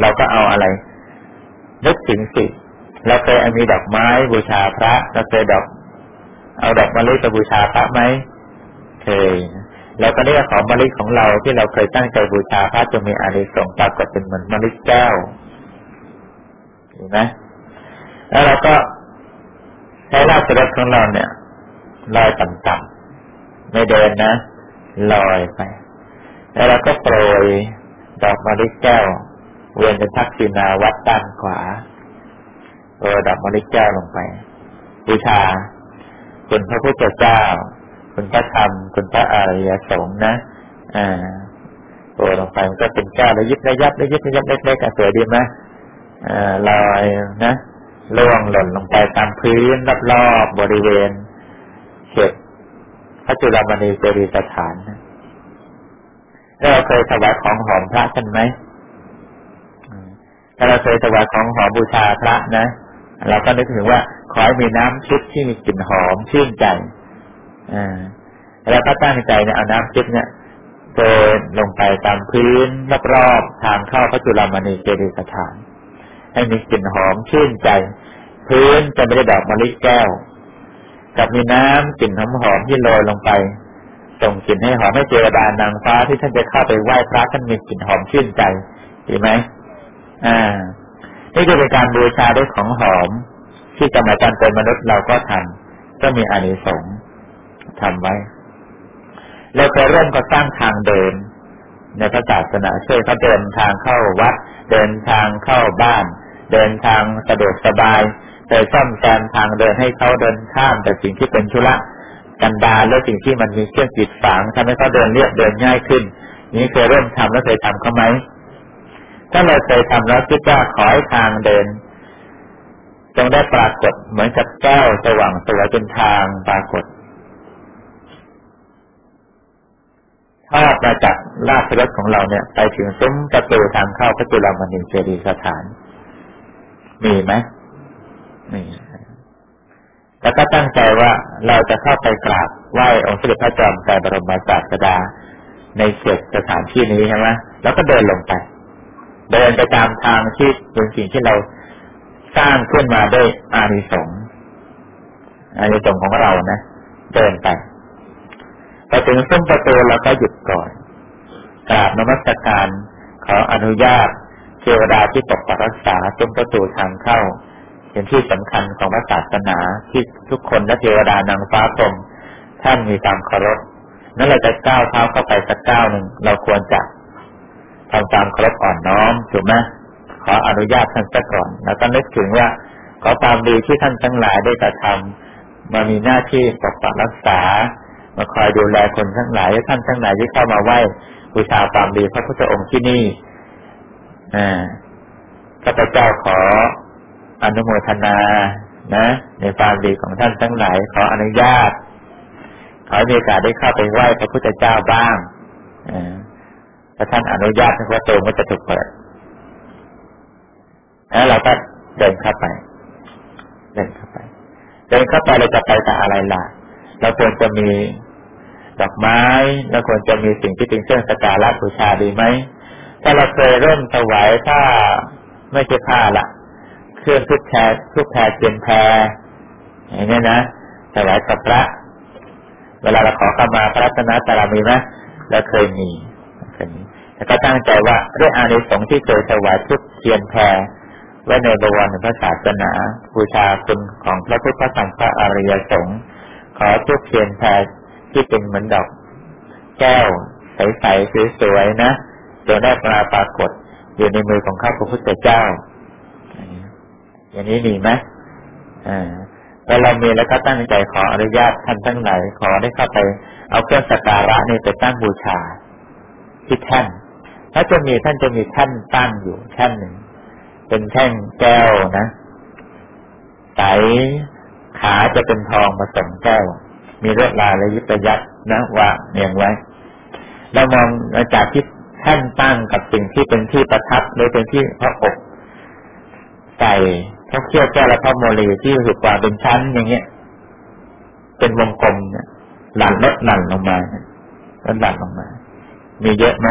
เราก็เอาอะไรนึกถึงสิเราเคยมีดอกไม้บูชาพระเราเคยดอก เอาดอกมะลิไปบูชาพระไหมเคย แล้วก็เรียกของมะลิของเราที่เราเคยตั้งใจบูชาพระจะมีอานิสงส์ปรากฏเป็นเหมือนมะลิแก้วเห็นไหมแล้วเราก็ใช้ราชรถของเราเนี่ยลอยต่ำๆไม่เดินนะลอยไป แล้วเราก็โปรยดอกมะลิแก้ว เวียนเป็นทักษิณาวัดด้านขวาโปรยดอกมะลิแก้วลงไปบูชาคุณพระพุทธเจ้า คุณพระธรรม คุณพระอริยสงฆ์นะ อ่าโปรลงไปมันก็เป็นก้วระยิบระยับระยิบระยับเล็กๆสวยดีไหมอ่าลอยนะล่วงหล่นลงไปตามพื้นรอบๆบริเวณเขตพระจุลมณีเจดีย์สถานถ้าเราเคยถวายของหอมพระท่านไหมถ้าเราเคยถวายของหอมบูชาพระนะ เราก็นึกถึงว่าขอให้มีน้ำชิดที่มีกลิ่นหอมชื่นใจ แล้วก็ตั้งใจเนี่ยเอาน้ำชิดเนี่ยเดินลงไปตามพื้นรอบๆทางเข้าพระจุลามณีเจดีย์สถาน ให้มีกลิ่นหอมชื่นใจ พื้นจะไม่ได้ดอกมะลิแก้ว กับมีน้ำกลิ่นหอมหอมที่โรยลงไป ส่งกลิ่นให้หอมให้เจรดานางฟ้าที่ท่านจะเข้าไปไหว้พระท่านมีกลิ่นหอมชื่นใจดีไหมอ่า นี่ก็เป็นการบูชาด้วยของหอม ที่สมัยการเป็นมนุษย์เราก็ทำก็มีอานิสงส์ ทำไว้เราเคยเริ่มก็สร้างทางเดิน ในพระศาสนาช่วยเขาเดินทางเข้าวัด เดินทางเข้าบ้าน เดินทางสะดวกสบายแต่ซ่อมแซมทางเดินให้เขาเดินข้ามแต่สิ่งที่เป็นชุระกันดาและสิ่งที่มันมีเครื่องจิตฝังทำให้เขาเดินเรียบเดินง่ายขึ้น นี้เคยเริ่มทำแล้วเคยทำเขาไหมถ้าเราเคยทำแล้วคิดว่าขอให้ทางเดินจงได้ปรากฏเหมือนกับแก้วสว่างสวยเป็นทางปรากฏ ททอดมาจากราชรถของเราเนี่ย ไปถึงซุ้มประตูทางเข้าพระจุลมณีเจดีย์สถาน มีไหมมีแล้วก็ตั้งใจว่าเราจะเข้าไปกราบไหว้องค์สมเด็จพระจอมไตรบรมศาสดา ในเขตสถานที่นี้ใช่ไหมแล้วก็เดินลงไป เดินไปตามทางที่เป็นสิ่งที่เราสร้างขึ้นมาด้วยอานิสงส์อานิสงส์ของเรานะ เดินไป ไปถึงซุ้มประตูเราก็หยุดก่อนกราบนมัสการขออนุญาตเทวดาที่ปกปักรักษาซุ้มประตูทางเข้าเป็นที่สำคัญของพระศาสนาที่ทุกคนและเทวดานางฟ้าพรมท่านมีความเคารพนั่นเราจะก้าวเท้าเข้าไปสักก้าวหนึ่งเราควรจะทำตามเคารพอ่อนน้อมถูกไหมขออนุญาตท่านซะก่อน แล้วก็นึกถึงว่าขอความดีที่ท่านทั้งหลายได้กระทำมามีหน้าที่ปกปักรักษา มาคอยดูแลคนทั้งหลายและท่านทั้งหลายที่เข้ามาไหว้บูชาความดีพระพุทธองค์ที่นี่อ่าข้าพเจ้าขออนุโมทนา นะ ในความดีของท่านทั้งหลายขออนุญาต ขอมีโอกาสได้เข้าไปไหว้พระพุทธเจ้าบ้างถ้าท่านอนุญาตพระตูก็จะถูกเปิดแล้วเราก็เดินเข้าไป เดินเข้าไป เดินเข้าไปเราจะไปแต่อะไรล่ะ เราควรจะมีดอกไม้เราควรจะมีสิ่งที่เป็นเครื่องสการะบูชาดีไหมถ้าเราเคยเริ่มถวายถ้าไม่ใช่ผ้าละเครื่องทุกแพรทุกแพรเทียนแพรอย่างนี้นะถวายกับพระ เวลาเราขอเข้ามาพระรัตนตรามีไหมเราเคยมีเคยมีแล้วก็ตั้งใจว่าด้วยอานิสงส์ที่เคยถวายทุกเทียนแพรไว้ในบวรพระศาสนาบูชาคุณของพระพุทธพระธรรมพระอริยสงฆ์ ขอทุกเทียนแพรที่เป็นเหมือนดอก แก้วใสๆสวยๆนะจะได้ปราปรากฏอยู่ในมือของข้าพระพุทธเจ้า อย่างนี้มีไหมอ่าแต่เรามีแล้วก็ตั้งใจขออนุญาตท่านทั้งหลายขอได้เข้าไป เอาเครื่องสักการะนี่ไปตั้งบูชา ที่แท่นถ้าจะมีท่านจะมีแท่นตั้งอยู่แท่นหนึ่ง เป็นแท่งแก้วนะ ใส ขาจะเป็นทองผสมแก้ว มีลวดลายและยิบยัดนะว่าเนียงไว้ แล้วมองจากที่แท่นตั้งกับสิ่งที่เป็นที่ประทับหรือเป็นที่พระอกใส่ถ้าเคี่ยวแก้วและพระโมลีที่สุดกว่าเป็นชั้นอย่างเงี้ย เป็นวงกลมเนี่ยหลั่นลดหลั่นลงมาลดหลั่นลงมา มีเยอะไหม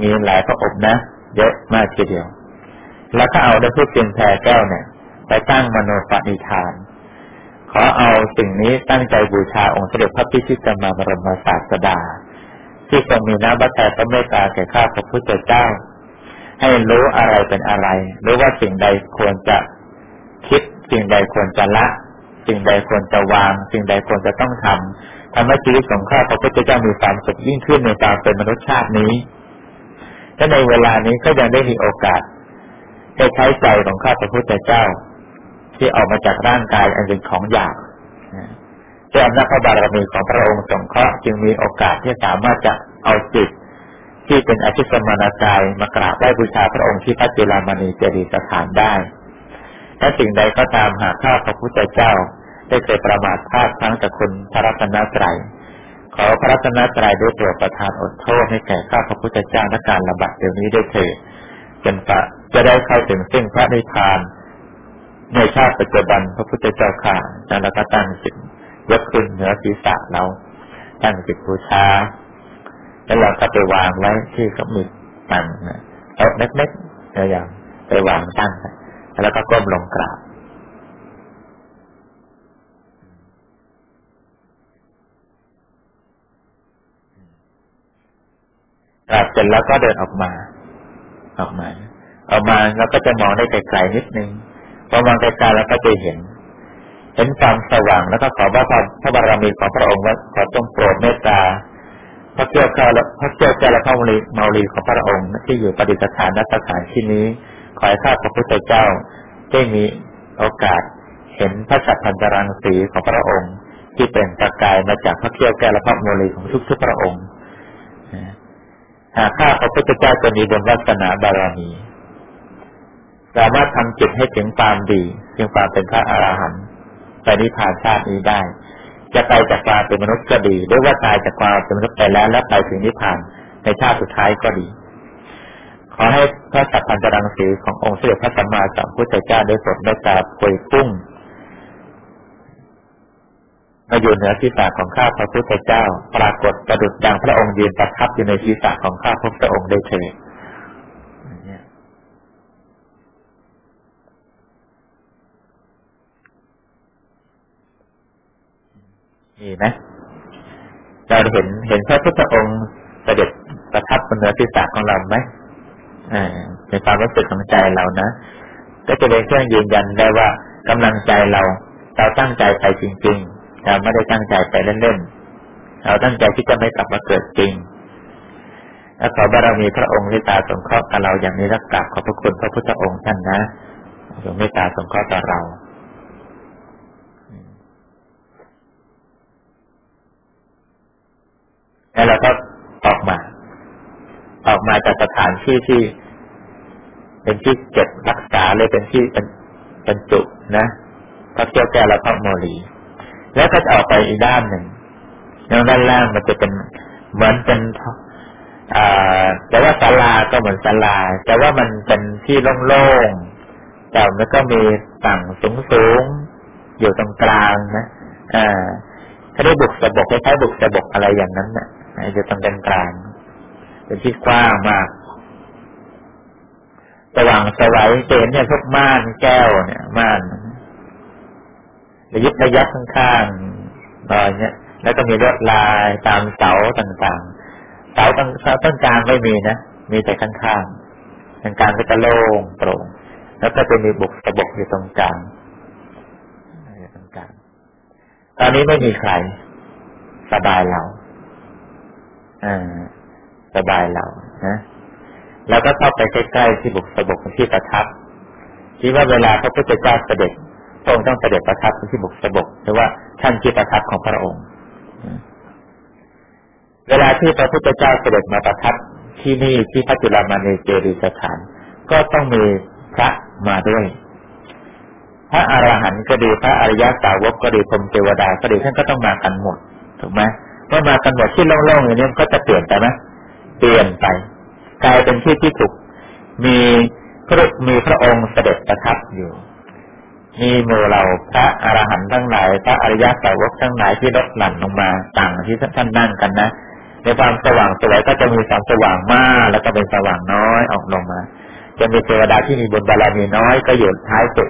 มีหลายพระอบนะ เยอะมากทีเดียว แล้วก็เอาได้พูดเป็นแพรแก้วเนี่ยไปตั้งมโนปณิธาน อเอาสิ่งนี้ตั้งใจบูชาองค์เสด็จพระพิชิตมาบรมศาสดา ที่ทรงมีน้ำบัตรพระเมตตาแก่ข้าพระพุทธเจ้า ให้รู้อะไรเป็นอะไรรู้ว่าสิ่งใดควรจะคิด สิ่งใดควรจะละ สิ่งใดควรจะวาง สิ่งใดควรจะต้องทำทำให้ชีวิตของข้าพระพุทธเจ้ามีความสุขยิ่งขึ้นในความเป็นมนุษยชาตินี้และในเวลานี้ก็ยังได้มีโอกาสได้ใช้ใจของข้าพระพุทธเจ้า ที่ออกมาจากร่างกายอันเป็นของหยาบด้วยอำนาจพระบารมีของพระองค์สงเคราะห์จึงมีโอกาสที่สามารถจะเอาจิต ที่เป็นอธิสมานากายมากราบไหว้บูชาพระองค์ที่พระจุลามณีเจดีย์สถานได้ถ้าสิ่งใดก็ตามหากข้าพระพุทธเจ้า ได้เคยประมาทพลาดทั้งกับคุณพระรัตนตรัยขอพระรัตนตรัยได้โปรดประทานอดโทษให้แก่ข้าพระพุทธเจ้าในการระบาดเดี๋ยวนี้ได้เถิดจนจะจะได้เข้าถึงซึ่งพระนิพพาน ในชาติปัจจุบันพระพุทธเจ้าข่าแล้วก็ตั้งจิตยกขึ้นเหนือศีรษะเรา ตั้งจิตบูชา แล้วเราก็ไปวางไว้ที่เขามีตั้งนะโต๊ะเล็กๆอย่างไปวางตั้งแล้วก็ก้มลงกราบกราบเสร็จแล้วก็เดินออกมา ออกมา ออกมาแล้วก็จะมองได้ไกลๆนิดนึง พอมองไกลๆแล้วก็จะเห็น เห็นความสว่างแล้วก็ขอว่าพระบารมีของพระองค์ว่าขอจงโปรดเมตตาพระเจ้าเจ้าและพระเจ้าเจ้าและพระมลีมาลีของพระองค์ที่อยู่ประดิษฐานณสถานที่นี้ ขอให้ข้าพระพุทธเจ้าได้มีโอกาสเห็นพระสัพพันตรังสีของพระองค์ ที่เป็นประกายมาจากพระเจ้าแก้วและพระโมลีของทุกๆพระองค์หากข้าพระพุทธเจ้าจะมีบุญวัฒนาบารมี สามารถทำจิตให้ถึงความดีถึงความเป็นพระอรหันต์ไปนิพพานชาตินี้ได้ จะไปจากความเป็นมนุษย์ก็ดีหรือว่าตายจากความเป็นมนุษย์ไปแล้วแล้วไปถึงนิพพานในชาติสุดท้ายก็ดี ขอให้พระสัพพันธรังสีขององค์เสด็จพระสัมมาสัมพุทธเจ้าได้สดได้ตาป่วยพุ่งมาอยู่เหนือศีรษะของข้าพระพุทธเจ้า ปรากฏประดุจดังพระองค์ยืนประทับอยู่ในศีรษะของข้าพระองค์ได้เถิด มีไหมเราเห็นเห็นพระพุทธองค์เสด็จประทับบนเนื้อศีรษะของเราไหมในความรู้สึกของใจเรานะก็จะเป็นเครื่องยืนยันได้ว่ากำลังใจเรา เราตั้งใจไปจริงๆเราไม่ได้ตั้งใจไปเล่นๆเราตั้งใจที่จะไม่กลับมาเกิดจริงและขอบารมีพระองค์เมตตาสงเคราะห์กับเราอย่างนี้รักกราบขอบพระคุณพระพุทธองค์ท่านนะทรงเมตตาสงเคราะห์กับเรา แล้วเราก็ออกมา ออกมาจากสถานที่ที่ เป็นที่เก็บรักษาเลยเป็นที่เป็นเป็นจุนะพระเจ้าแก้วและพระโมลี แล้วก็จะออกไปอีกด้านหนึ่งแล้วด้านล่างมันจะเป็นเหมือนเป็นอ่าแต่ว่าศาลาก็เหมือนศาลา แต่ว่ามันเป็นที่โล่งๆแต่มันก็มีตั่งสูงๆอยู่ตรงกลางนะอ่าเขาได้บุกสะบกคล้ายๆบุกสะบกอะไรอย่างนั้นนะ่ะ จะตรงกลางกลางเป็นที่กว้างมากสว่างสวัยเจนเนี่ยพวกม่านแก้วเนี่ยม่านระยิบระยับข้างๆรอยเนี่ยแล้วก็มีลวดลายตามเสาต่างๆ เสาต้นเสาต้นกลางไม่มีนะมีแต่ข้างๆข้างกลางก็จะโล่งโปร่ง แล้วก็จะมีบุกสะบกอยู่ตรงกลางตรงกลางตอนนี้ไม่มีใครสบายเรา สบายเรานะแล้วก็เข้าไปใกล้ๆที่บุกสะบกที่ประทับคิดว่าเวลาพระพุทธเจ้าเสด็จพระองค์ต้องเสด็จประทับที่บุกสะบกหรือว่าท่านที่ประทับของพระองค์ เวลาที่พระพุทธเจ้าเสด็จมาประทับที่นี่ที่พระจุลามณีเจดีสถาน ก็ต้องมีพระมาด้วย พระอรหันต์ก็ดีพระอริยสาวกก็ดีพรมเทวดาก็ดีท่านก็ต้องมากันหมดถูกไหม เมื่อมากันหมดที่โล่งๆอย่างนี้ก็จะเปลี่ยนไปไหมเปลี่ยนไปกลายเป็นที่ที่ถูกมีพระมีพระองค์เสด็จประทับอยู่ มีหมู่เราพระอรหันต์ทั้งหลาย พระอริยสาวกทั้งหลายที่ลดหลั่นลงมาต่างที่ท่านนั่งกันนะในความสว่างสวยก็จะมีความสว่างมาก แล้วก็เป็นสว่างน้อยออกลงมา จะมีเทวดาที่มีบุญบารมีน้อยก็อยู่ท้ายสุด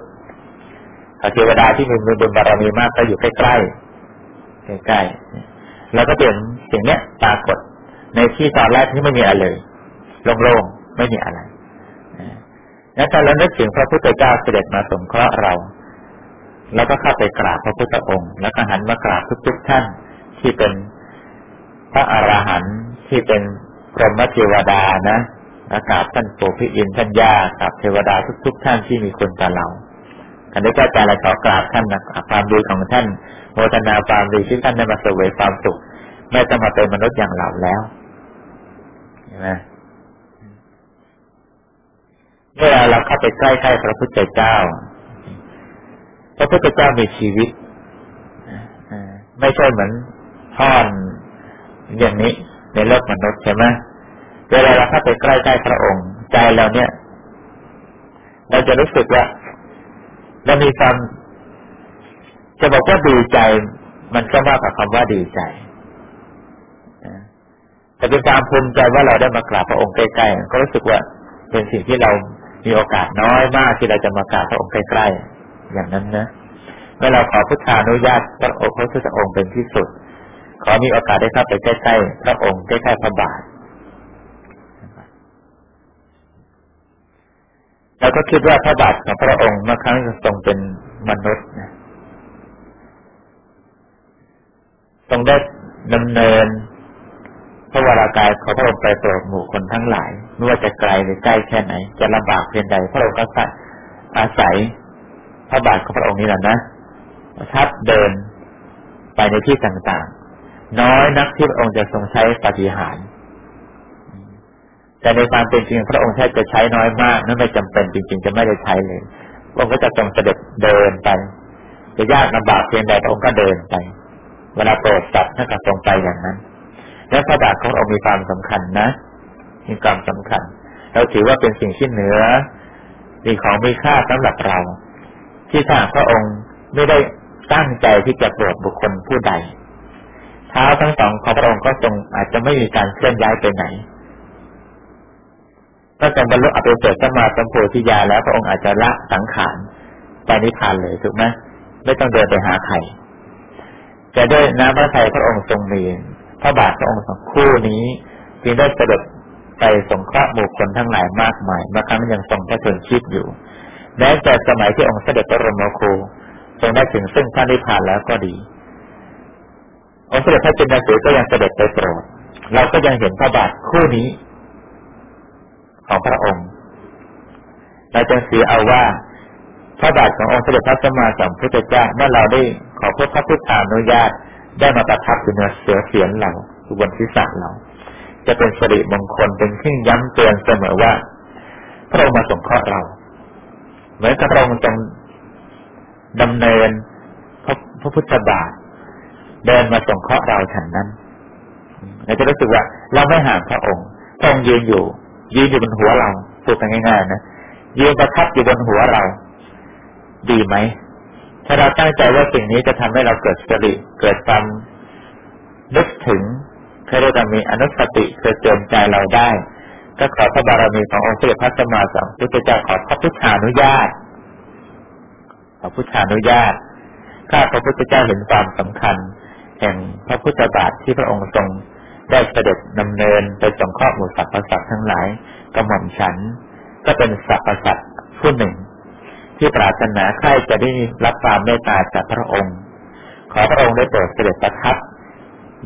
เทวดาที่มีบุญบารมีมากก็อยู่ใกล้ๆใกล้ๆ แล้วก็เปลี่ยนสิ่งเนี้ยปรากฏ ในที่ตอนแรกที่ไม่มีอะไรเลยโล่งๆไม่มีอะไรแล้วถ้าเรานึกถึงพระพุทธเจ้าเสด็จมาสงเคราะห์เรา แล้วก็เข้าไปกราบพระพุทธองค์ แล้วก็หันมากราบทุกๆท่านที่เป็นพระอรหันต์ที่เป็นพรหมเทวดานะแล้วกราบท่านปู่พิอินท่านย่ากราบเทวดาทุก ๆ ท่านที่มีคุณต่อเรา อันนี้ก็จะอะขอกราบท่านนะความดีของท่านโมทนาความดีที่ท่านได้มาเสวยความสุขไม่ต้องมาเป็นมนุษย์อย่างเราแล้วเห็นไหมเมื่อเราเข้าไปใกล้ๆพระพุทธเจ้า พระพุทธเจ้ามีชีวิตไม่ใช่เหมือนท่อนอย่างนี้ในโลกมนุษย์ใช่ไหมเวลาเราเข้าไปใกล้ๆพระองค์ ใจเราเนี่ย เราจะรู้สึกว่า เรามีความจะบอกว่าดีใจ มันก็มากกว่าคำว่าดีใจแต่เป็นความภูมิใจว่าเราได้มากราบพระองค์ใกล้ๆก็รู้สึกว่าเป็นสิ่งที่เรามีโอกาสน้อยมากที่เราจะมากราบพระองค์ใกล้ๆอย่างนั้นนะเมื่อเราขอพุทธานุญาตพระองค์พระพุทธองค์เป็นที่สุด ขอมีโอกาสได้เข้าไปใกล้ๆพระองค์ใกล้ๆพระบาท เราก็คิดว่าพระบาทของพระองค์เมื่อครั้งทรงเป็นมนุษย์นะทรงได้ดำเนิน พระวรากายของพระองค์ไปโปรดหมู่คนทั้งหลายไม่ว่าจะไกลหรือใกล้แค่ไหน จะลำบากเพียงใด พระองค์ก็อาศัยพระบาทของพระองค์นี้แหละนะทับเดินไปในที่ต่างๆ น้อยนักที่พระองค์จะทรงใช้ปฏิหาร แต่ในความเป็นจริงพระองค์แทบจะใช้น้อยมากนั่นไม่จำเป็นจริง ๆ จะไม่ได้ใช้เลยพระองค์ก็จะทรงเสด็จเดินไป จะยากลำบากเพียงใดพระองค์ก็เดินไป เวลาโปรดสัตว์ท่านก็ทรงไปอย่างนั้น แล้วพระบาทขององค์มีความสำคัญนะ มีความสำคัญ เราถือว่าเป็นสิ่งที่เหนือ มีของมีค่าสำหรับเรา ที่ถ้าพระองค์ไม่ได้ตั้งใจที่จะโปรดบุคคลผู้ใด เท้าทั้งสองของพระองค์ก็ทรงอาจจะไม่มีการเคลื่อนย้ายไปไหน ก็ทรงบรรลุอภิเศษสมาสัมโพธิญาแล้วพระองค์อาจจะละสังขารไปนิพพานเลยถูกไหมไม่ต้องเดินไปหาใครแต่ด้วยน้ำพระทัยพระองค์ทรงมีพระบาทพระองค์สองคู่นี้จึงได้เสด็จไปสงเคราะห์หมู่คนทั้งหลายมากมายเมื่อครั้งยังทรงพระชนชีพอยู่แม้แต่สมัยที่องค์เสด็จพระรมโคทรงได้ถึงซึ่งพระนิพพานแล้วก็ดี องค์เสด็จพระจินดาสีก็ยังเสด็จไปโปรดเราก็ยังเห็นพระบาทคู่นี้ ของพระองค์เราจะเสียเอาว่า พระบาทขององค์เสด็จพระสัมมาสัมพุทธเจ้าเมื่อเราได้ขอพระพุทธานุญาตได้มาประทับอยู่ในเสือเสียนเราบนศีรษะเราจะเป็นสิริมงคลเป็นขึ้นย้ำเตือนเสมอว่า พระองค์มาสงเคราะห์เรา เหมือนกับพระองค์ทรงดำเนินพระพระพุทธบาท เดินมาส่งเคราะห์เราฉันนั้นเราจะรู้สึกว่า เราไม่ห่างพระองค์พระองค์ยืนอยู่ ยืนอยู่บนหัวเราพูดกันง่ายๆนะยืนประทับอยู่บนหัวเรา ดีไหม ถ้าเราตั้งใจว่าสิ่งนี้จะทำให้เราเกิดสติเกิดความนึกถึงเคยได้มีอนุสติเคยเตือนใจเราได้ ก็ขอพระบารมีขององค์เสด็จพระสัมมาสัมพุทธเจ้าขอพระพุทธานุญาตขอพุทธานุญาตข้าพระพุทธเจ้าเห็นความสำคัญ แห่งพระพุทธบาทที่พระองค์ทรง ได้เสด็จดำเนินไปสงเคราะห์หมู่สรรพสัตทั้งหลายกระหม่อมฉัน ก็เป็นสรรพสัตผู้หนึ่ง ที่ปรารถนาใครจะได้รับความเมตตาจากพระองค์ ขอพระองค์ได้โปรดเสด็จประทับ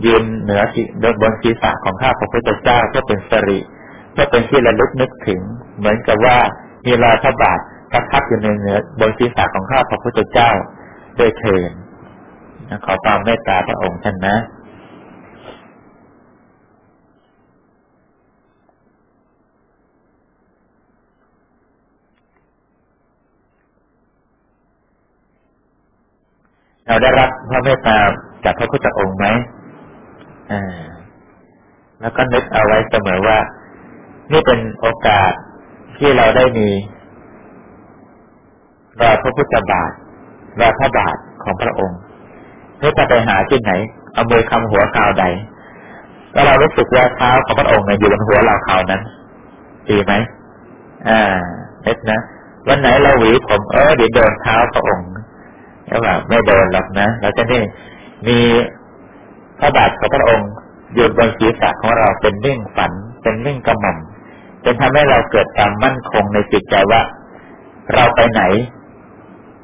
ยืนเหนือเดินบนศีรษะของข้าพระพุทธเจ้าเพื่อเป็นสริเพื่อเป็นที่ระลึกนึกถึง เหมือนกับว่ามีรอยพระบาทประทับอยู่ในเหนือบนศีรษะของข้าพระพุทธเจ้าโดยเทินขอความเมตตาพระองค์ท่านนะ เราได้รับพระเมตตาจากพระพุทธองค์ไหมอ่าแล้วก็นึกเอาไว้เสมอว่า นี่เป็นโอกาสที่เราได้มีรอยพระพุทธบาทรอยพระบาทของพระองค์ไม่จะไปหาที่ไหนเอามือคำหัวคราวใดแล้วเรารู้สึกว่าเท้าของพระองค์อยู่บนหัวเราคราวนั้นดีไหมอ่าเอ็ดนะวันไหนเราหวีผมเออเดี๋ยวโดนเท้าพระองค์ ก็ว่าไม่โดนหรอกนะเราจะนี่มีพระบาทของพระองค์อยู่บนศีรษะของเราเป็นเรื่องฝัน เป็นเรื่องกระหม่อมจนทำให้เราเกิดความมั่นคงในจิตใจว่า เราไปไหน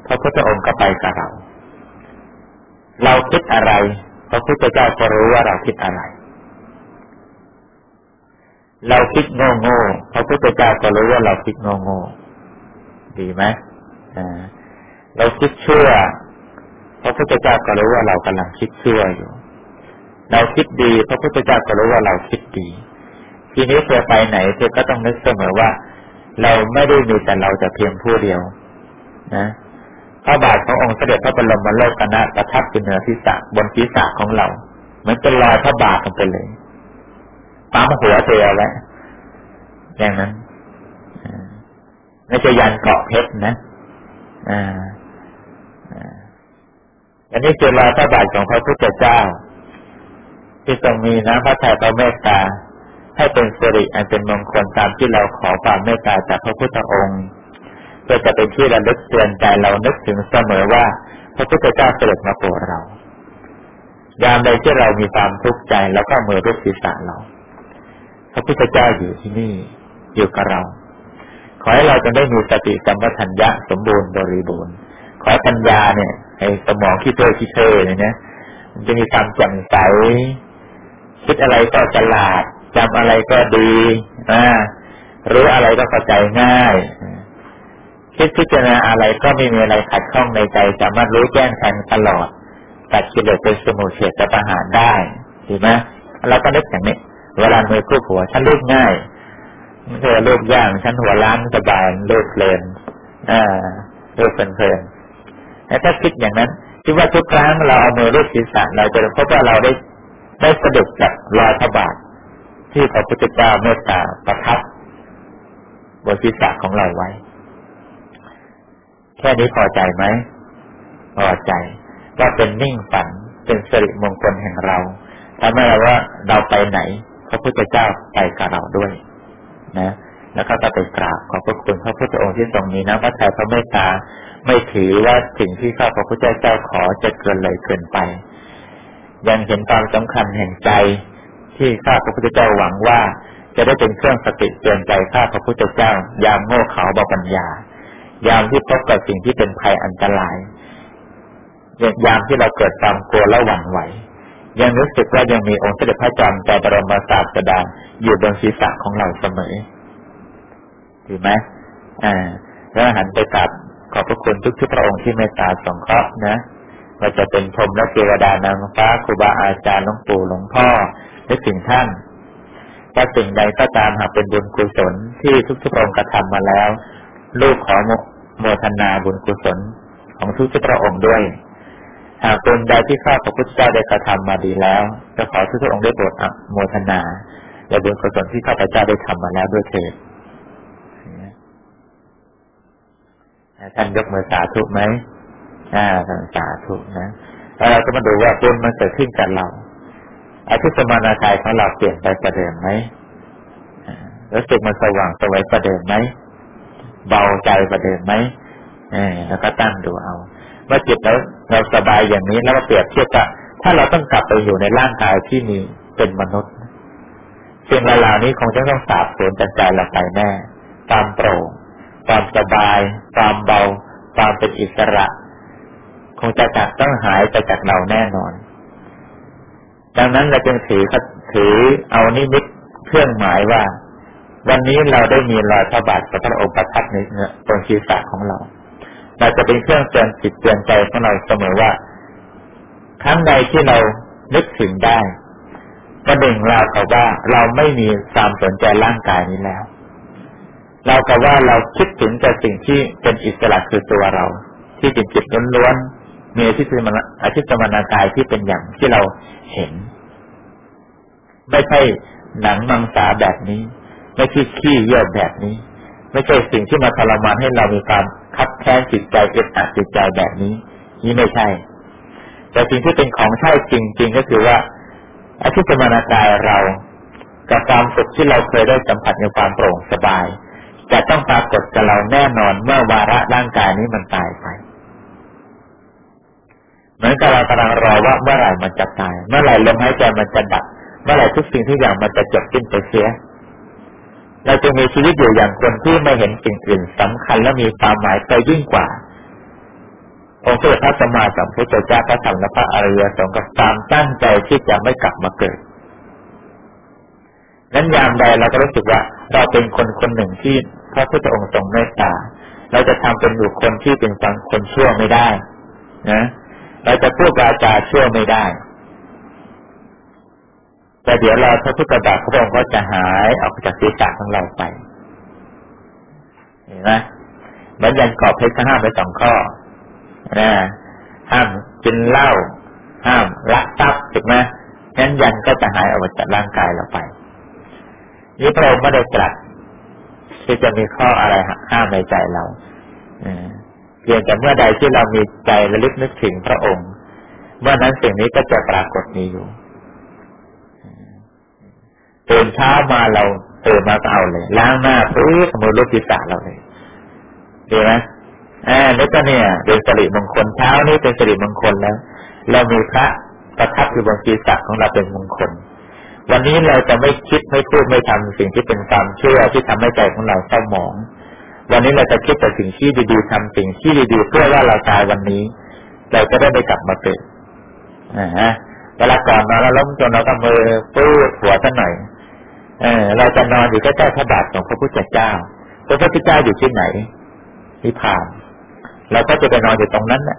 พระพุทธองค์ก็ไปกับเรา เราคิดอะไร พระพุทธเจ้าก็รู้ว่าเราคิดอะไร เราคิดโง่โง่พระพุทธเจ้าก็รู้ว่าเราคิดโง่โง่ดีไหมอ่า เราคิดเชั่วพระพุทธเจ้าก็รู้ว่าเรากำลังคิดเชั่วอยู่ เราคิดดีพระพุทธเจ้าก็รู้ว่าเราคิดดี ทีนี้เธอไปไหนเธอก็ต้องนึกเสมอว่า เราไม่ได้มีแต่เราแต่เพียงผู้เดียว นะพระบาทขององค์เสด็จพระบรมโลกนาประทับอยู่เหนือศีรษะบนศีรษะของเราเหมือนเป็นรอยพระบาทลงไปเลยปั๊มหัวเธอแล้วอย่างนั้นไม่ใช่ยันเกาะเพชรนะ อ่า อันนี้คือรอยพระบาทของพระพุทธเจ้า ที่ทรงมีน้ำพระทัยพระเมตตา ให้เป็นสิริอันเป็นมงคลตามที่เราขอความเมตตาจากพระพุทธองค์เพื่อจะเป็นที่ระลึกเตือนใจเรานึกถึงเสมอว่า พระพุทธเจ้าเสด็จมาโปรดเรา ยามใดที่เรามีความทุกข์ใจแล้วก็มือรูปศีรษะเรา พระพุทธเจ้าอยู่ที่นี่อยู่กับเรา ขอให้เราจะได้มีสติสัมปชัญญะสมบูรณ์บริบูรณ์ ขอปัญญาเนี่ยไอ้สมองคิดเท่คิดเท่เนี่ยนะมันจะมีความแจ่มใสคิดอะไรก็ฉลาดจำอะไรก็ดีอ่ารู้อะไรก็เข้าใจง่าย คิดพิจารณาอะไรก็ไม่มีอะไรขัดข้องในใจ สามารถรู้แจ้งแทงตลอดตัดกิเลสเป็นสมุทเฉดประหารได้ถูกไหมเราก็นึกอย่างนี้เวลามือคู่หัวฉันลูกง่ายไม่ใช่ลูกย่างฉันหัวล้านสบายลูกเพลินอ่าลูกเพลินเพลิน ถ้าคิดอย่างนั้นคิดว่าทุกครั้งเราเอามือรูปศีรษะเราจะพบว่าเราได้ได้สะดุดกับรอยพระบาทที่พระพุทธเจ้าเมตตาประทับบนศีรษะของเราไว้ แค่นี้พอใจไหมพอใจว่าเป็นนิ่งฝันเป็นสิริมงคลแห่งเราทำให้เราว่าเราไปไหน พระพุทธเจ้าไปกับเราด้วย นะ แล้วก็ไปกราบขอบพระคุณพระพุทธองค์ที่ทรงมีน้ำพระทัยพระเมตตา ไม่ถือว่าสิ่งที่ข้าพระพุทธเจ้าขอจะเกินเลยเกินไป ยังเห็นความสำคัญแห่งใจ ที่ข้าพระพุทธเจ้าหวังว่าจะได้เป็นเครื่องสติเตือนใจข้าพระพุทธเจ้า ยามโง่เขาบาปัญญา ยามที่พบกับสิ่งที่เป็นภัยอันตราย ยามที่เราเกิดความกลัวและหวั่นไหว ยังรู้สึกว่ายังมีองค์เสด็จพระจอมใจบรมศาสดาอยู่บนศีรษะของเราเสมอถูกไหมอ่าแล้วหันไปกราบ ขอบพระคุณทุกทุกพระองค์ที่เมตตาสงเคราะห์นะว่าจะเป็นพรมและเทวดานางฟ้าครูบาอาจารย์หลวงปู่หลวงพ่อและสิ่งท่านว่าสิ่งใดก็ตามหากเป็นบุญกุศลที่ทุกทุกองค์กระทำมาแล้ว ลูกขอโมทนาบุญกุศลของทุกทุกพระองค์ด้วย หากเป็นใดที่ข้าพระพุทธเจ้าได้กระทำมาดีแล้วจะขอทุกทุกองค์ได้โปรดโมทนาและบุญกุศลที่ข้าพเจ้าได้ทำมาแล้วด้วยเถิด ท่านยกมือสาธุไหมอ่าท่านสาธุนะแล้วเราก็มาดูว่าบุญมันเกิดขึ้นกับเราอาทิตย์สมานาใจของเราเปลี่ยนไปประเดิมไหมรู้สึกมันสว่างสวยประเดิมไหมเบาใจประเดิมไหมเออแล้วก็ตั้งดูเอาเมื่อจิตแล้วเราสบายอย่างนี้แล้วก็เปรียบเทียบกับถ้าเราต้องกลับไปอยู่ในร่างกายที่มีเป็นมนุษย์สิ่งเหล่านี้คงจะต้องสาบสูญจากใจเราไปแน่ความโปร่ง ความสบาย ความเบา ความเป็นอิสระ คงจะจากต้องหายไปจากเราแน่นอน ดังนั้นเราจึงถือถือเอานิมิตเครื่องหมายว่า วันนี้เราได้มีรอยพระบาทพระองค์ประทับในเนื้อตรศีรษะของเราเราจะเป็นเครื่องเตือนจิตเตือนใจของเราเสมอว่าครั้งใดที่เรานึกถึงได้ ก็ดึงเราเขาว่าเราไม่มีความสนใจร่างกายนี้แล้ว เราก็ว่าเราคิดถึงแต่สิ่งที่เป็นอิสระคือตัวเรา ที่เป็นจิตล้วนๆมีอาทิตย์มอาทิตย์มนากายที่เป็นอย่างที่เราเห็น ไม่ใช่หนังมังสาแบบนี้ ไม่ใช่ขี้เยี่ยวแบบนี้ ไม่ใช่สิ่งที่มาทรมานให้เรามีความคับแค้นจิตใจเอ็ดอัดจิตใจแบบนี้ นี่ไม่ใช่ แต่สิ่งที่เป็นของใช่จริง ๆ ก็คือว่าอาทิตย์มนากายเรา กับความสุขที่เราเคยได้สัมผัสในความโปร่งสบาย จะต้องปรากฏกับเราแน่นอนเมื่อวาระร่างกายนี้มันตายไปเหมือนกับเรากำลังรอว่าเมื่อไหร่มันจะตาย เมื่อไหร่ลมหายใจมันจะดับ เมื่อไหร่ทุกสิ่งทุกอย่างมันจะจบสิ้นไปเสีย เราจะมีชีวิตอยู่อย่างคนที่ไม่เห็นสิ่งอื่นสำคัญและมีความหมายไปยิ่งกว่า องค์พระสัมมาสัมพุทธเจ้าพระธรรมและพระอริยสงฆ์กับตามตั้งใจที่จะไม่กลับมาเกิด นั้นยามใดเราก็รู้สึกว่าเราเป็นคนคนหนึ่งที่พระพุทธองค์ทรงเมตตา เราจะทำเป็นบุคคลที่เป็นสังคนชั่วไม่ได้ นะ เราจะพูดวาจาชั่วไม่ได้ แต่เดี๋ยวเราพระพุทธบาทพระองค์ก็จะหายออกจากศีรษะของเราไป เห็นไหมบัญญัติกรอบเพชรห้ามไปสองข้อนะห้ามกินเหล้าห้ามละทรัพย์ถูกไหมนั้นยันก็จะหายออกจากร่างกายเราไป นี่พระองค์ไม่ได้ตรัสที่จะมีข้ออะไรห้ามในใจเราเพียงแต่เมื่อใดที่เรามีใจระลึกนึกถึงพระองค์ เมื่อนั้นสิ่งนี้ก็จะปรากฏมีอยู่ตื่นเช้ามาเราตื่นมาก็เอาเลยล้างหน้าพื้นมือรูปศีรษะเราเลยดีไหมอ่าแล้วก็เนี่ยเป็นสิริมงคลเช้านี้เป็นสิริมงคลแล้ว เรามีพระประทับอยู่บนศีรษะของเราเป็นมงคล วันนี้เราจะไม่คิดไม่พูดไม่ทำสิ่งที่เป็นความเชื่อที่ทำให้ใจของเราเศร้าหมอง วันนี้เราจะคิดแต่สิ่งที่ดีๆทำสิ่งที่ดีๆเพื่อว่าเราตายวันนี้ เราจะได้ไม่กลับมาเกิดนะฮะเวลาก่อนนอนเราล้มจนเราก็มือปื้ดหัวสักหน่อยเออเราจะนอนอยู่ใกล้ๆพระบาทของพระพุทธเจ้า พระพุทธเจ้าอยู่ที่ไหนที่ผ่านเราก็จะไปนอนอยู่ตรงนั้นแหละ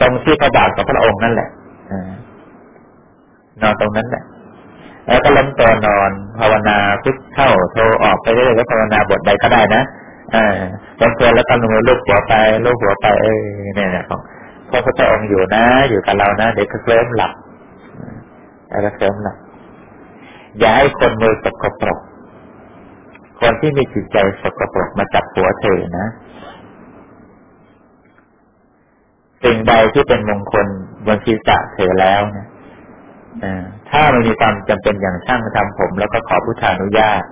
ตรงที่พระบาทของพระองค์นั่นแหละนอนตรงนั้นแหละ แล้วก็ล้มตัวนอนภาวนาพุทเข้าโทรออกไปเรื่อยๆแล้วภาวนาบทใดก็ได้นะอ่าล้มตัวแล้วก็ลงมือลูกหัวไปลูกหัวไปเอ้ยเนี่ยเนี่ยของพระพุทธองค์อยู่นะ อยู่กับเรานะเด็กก็เคลิ้มหลับแล้วก็เคลิ้มหลับอย่าให้คนมือสกปรกคนที่มีจิตใจสกปรกมาจับหัวเธอนะสิ่งใดที่เป็นมงคลบนศีรษะเธอแล้วนะ ถ้ามันมีความจำเป็นอย่างช่างทำผม แล้วก็ขอพุทธานุญาต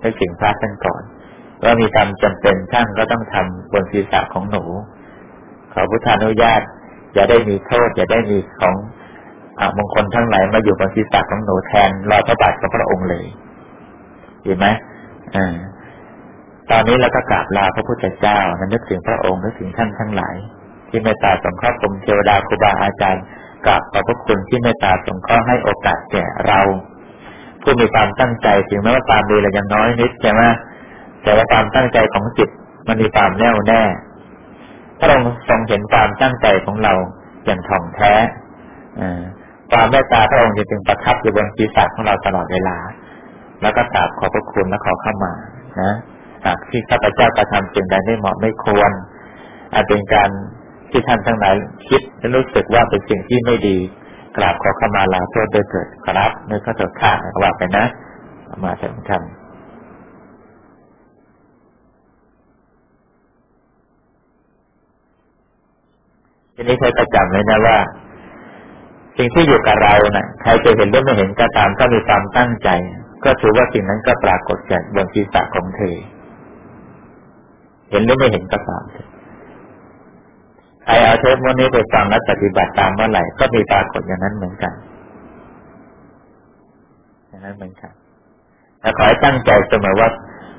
ให้สิงพระท่านก่อนว่ามีความจำเป็นช่างก็ต้องทำบนศีรษะของหนู ขอพุทธานุญาต อย่าได้มีโทษ อย่าได้มีของอมงคลทั้งหลายมาอยู่บนศีรษะของหนูแทนรอยพระบาทของพระองค์เลยเห็นไหมอ่าตอนนี้เราก็กราบลาพระพุทธเจ้านึกถึงพระองค์นึกถึงท่านทั้งหลาย ที่เมตตาสงเคราะห์กรมเทวดาครูบาอาจารย์ กราบขอบพระคุณที่เมตตาสงเคราะห์ให้โอกาสแก่เรา ผู้มีความตั้งใจถึงแม้ว่าความดีเรายังน้อยนิดใช่ไหมแต่ว่าความตั้งใจของจิตมันมีความแน่วแน่พระองค์ทรงเห็นความตั้งใจของเราอย่างถ่องแท้ความเมตตาพระองค์จะจึงประทับอยู่บนศีรษะของเราตลอดเวลา แล้วก็กราบขอบพระคุณและขอเข้ามานะหากที่ข้าพเจ้ากระทำสิ่งใดไม่เหมาะไม่ควรอาจเป็นการ ที่ท่านทั้งหลายคิดและรู้สึกว่าเป็นสิ่งที่ไม่ดี กราบขอเข้ามาลาโทษโดยเกิดครับเนื้อข้าตัวข้าว่าไปนะ มาถึงคำทีนี้เคยประจำเลยนะว่า สิ่งที่อยู่กับเรานะ่ะ ใครจะเห็นหรือไม่เห็นก็ตามก็มีความตั้งใจ ก็ถือว่าสิ่งนั้นก็ปรากฏแก่บนศีรษะของเธอ เห็นหรือไม่เห็นก็ตามใครเอาเทปวันนี้ไปฟังและปฏิบัติตามเมื่อไหร่ ก็มีปรากฏอย่างนั้นเหมือนกัน อย่างนั้นเหมือนกันแต่ขอให้ตั้งใจเสมอว่า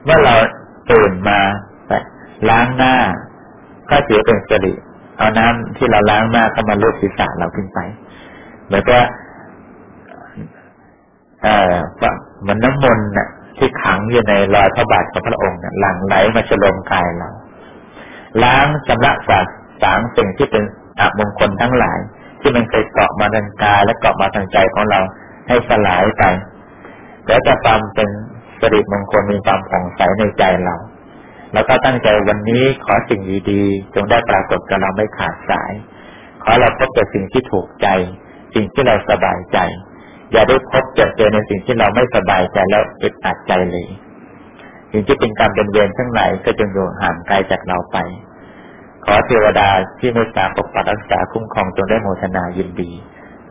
เมื่อเราตื่นมาล้างหน้า ก็ถือเป็นสิริเอาน้ำที่เราล้างหน้าเข้ามาลูบศีรษะเราขึ้นไปเหมือนกับเอ่อเหมือนน้ำมนต์น่ะที่ขังอยู่ในรอยพระบาทของพระองค์น่ะหลั่งไหลมาฉลมกายเราล้างชำระสา สางสิ่งที่เป็นอมงคลทั้งหลาย ที่มันเคยเกาะมาทางกายและเกาะมาทางใจของเราให้สลายไปแล้วจะความเป็นสิริมงคลมีความผ่องใสในใจเรา แล้วก็ตั้งใจวันนี้ขอสิ่งดีๆจงได้ปรากฏกับเราไม่ขาดสาย ขอเราพบแต่สิ่งที่ถูกใจ สิ่งที่เราสบายใจ อย่าได้พบเจอเจอในสิ่งที่เราไม่สบายใจแล้วอึดอัดใจเลย สิ่งที่เป็นการเป็นเวรทั้งหลายก็จงอยู่ห่างไกลจากเราไป ขอเทวดาที่เมตตาปกปักรักษาคุ้มครองจงได้โมทนายินดี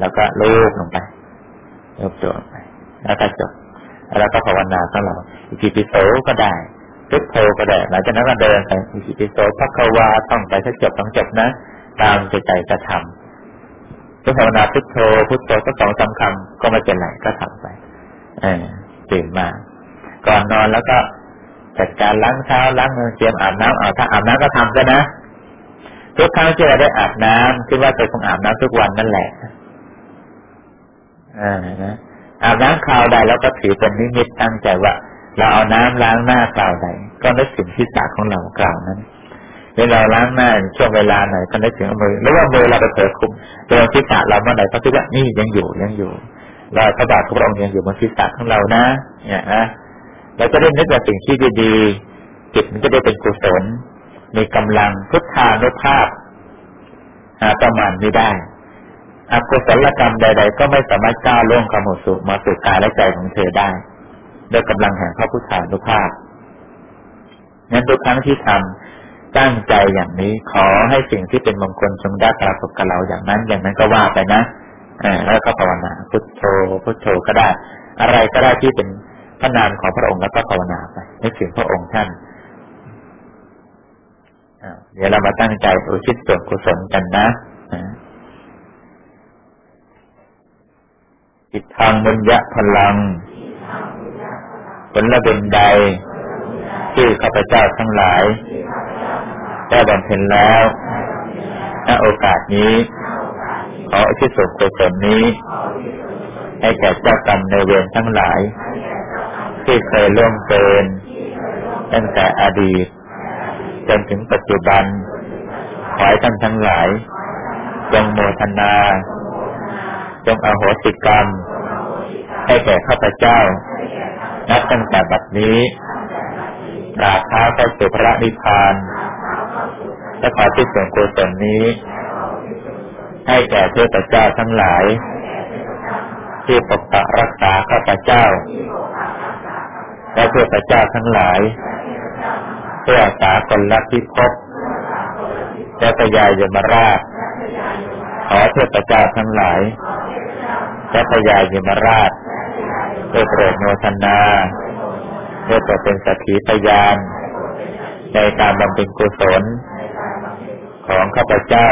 แล้วก็ลูบลงไปลูบตัวไป แล้วก็จบแล้วก็ภาวนาของเราอิติปิโสก็ได้พุทโธก็ได้หลังจากนั้นก็เดินไปอิสิปิโสพักวาท่องไปถ้าจบต้องจบนะ ตามใจใจจะทำพุทภาวนาพุทโธพุทโธก็สองสาคำก็ไม่เป็นไรก็ทำไป เออตื่นมา ก่อนนอนแล้วก็จัดการล้างเท้าล้างมือเตรียมอาบน้ำเอาถ้าอาบน้ำก็ทำกันนะ ทุกครั้งที่เราได้อาบน้ำคิดว่าจะคงอาบน้ำทุกวันนั่นแหละอ่านะอาบน้ำคราวใดแล้วก็ถือเป็นนิมิตตั้งใจว่า เราเอาน้ำล้างหน้ากล่าวใด ก็นึกถึงทิศาของเรากล่าวนั้นเวลาล้างหน้าช่วงเวลาไหนก็นึกถึงมือหรือว่ามือเราไปเผยคุมโดนทิศาเราเมื่อไหร่ก็คิดว่านี่ยังอยู่ยังอยู่เราพระบาทพระองค์ยังอยู่บนทิศาของเรานะ เนี่ยนะเราจะได้นึกว่าสิ่งที่ดีๆจิตมันจะได้เป็นกุศล มีกำลังพุทธานุภาพประมาณไม่ได้อกุศลกรรมใด ๆ ก็ไม่สามารถก้าวล่วงความสุมาสู่กายและใจของเธอได้ด้วยกำลังแห่งพระพุทธานุภาพงั้นทุกครั้งที่ทำตั้งใจอย่างนี้ขอให้สิ่งที่เป็นมงคลจงได้ปรากฏกับเราอย่างนั้น อย่างนั้นก็ว่าไปนะอ่าแล้วก็ภาวนาพุทโธพุทโธก็ได้ อะไรก็ได้ที่เป็นพระนามของพระองค์แล้วก็ภาวนาไปนึกถึงพระองค์ท่าน เดี๋ยวเรามาตั้งใจอุทิศส่วนกุศลกันนะจิตทางมุญญะพลัง ผลละเป็นใด ที่ข้าพเจ้าทั้งหลายได้บำเพ็ญแล้วณโอกาสนี้ ขอที่สุดกุศลนี้ ให้แก่เจ้ากรรมในเวรทั้งหลาย ที่เคยล่วงเกิน ตั้งแต่อดีต จนถึงปัจจุบัน ขอให้ท่านทั้งหลาย จงโมทนา จงอโหสิกรรม ให้แก่ข้าพเจ้า นับตั้งแต่บัดนี้กราเท้าเข้าสู่พระนิพพานและขอที่ส่วนกุศลนี้ ให้แก่เทพเจ้าทั้งหลาย ที่ปกปักรักษาข้าพเจ้าและเทพเจ้าทั้งหลาย พื่อสาคนละพิภพและพยายมราช ขอเทพเจ้าทั้งหลายและพยายมราชเพื่อโปรดโมทนาเพื่อเป็นสักขีพยาน ในการบำเพ็ญกุศล ของข้าพเจ้า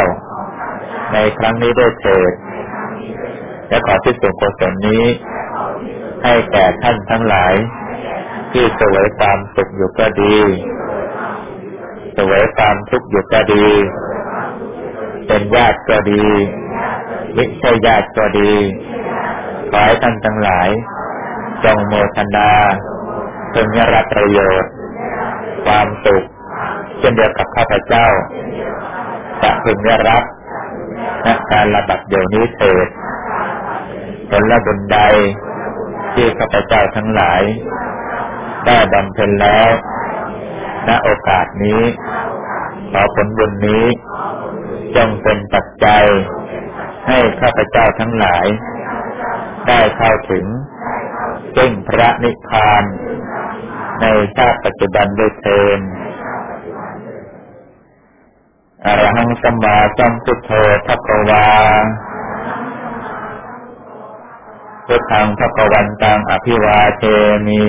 ในครั้งนี้ด้วยเถิด และขอที่ส่งกุศลนี้ ให้แก่ท่านทั้งหลาย ที่สวยความสุขอยู่ก็ดี สวยความทุกข์อยู่ก็ดี เป็นญาติก็ดี ไม่ใช่ญาติก็ดี ขอให้ท่านทั้งหลาย จงโมทนาพึงรับประโยชน์ ความสุขเช่นเดียวกับข้าพเจ้าจะพึงได้รับการระดับเดี๋ยวนี้เถิดผลบุญใดที่ข้าพเจ้าทั้งหลาย ได้บำเพ็ญแล้ว ณโอกาสนี้ ขอผลบุญนี้ จงเป็นปัจจัย ให้ข้าพเจ้าทั้งหลาย ได้เข้าถึงซึ่งพระนิพพาน ในชาติปัจจุบันด้วยเทนอรหังสัมมาสัมพุทโธภควาพุทธังภควันตังอภิวาเทมิ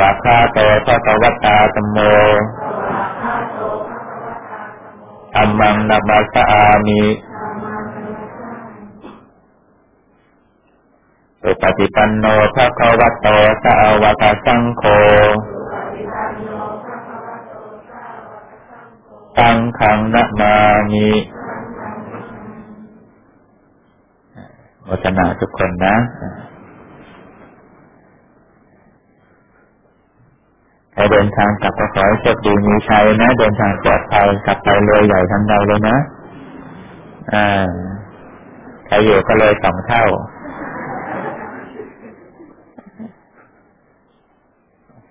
วากาโตภควตาตโมธรรมังนัมัสสามิสุปฏิปันโนภะคะวะโตสาวกสังโฆสังขังนะมามิวัฒนาทุกคนนะ ใครเดินทางกลับก็ขอให้โชคดีมีชัยนะ เดินทางปลอดภัยกลับไปเลยใหญ่ทั้งใดเลยนะ อ่าใครอยู่ก็เลยสองเท่า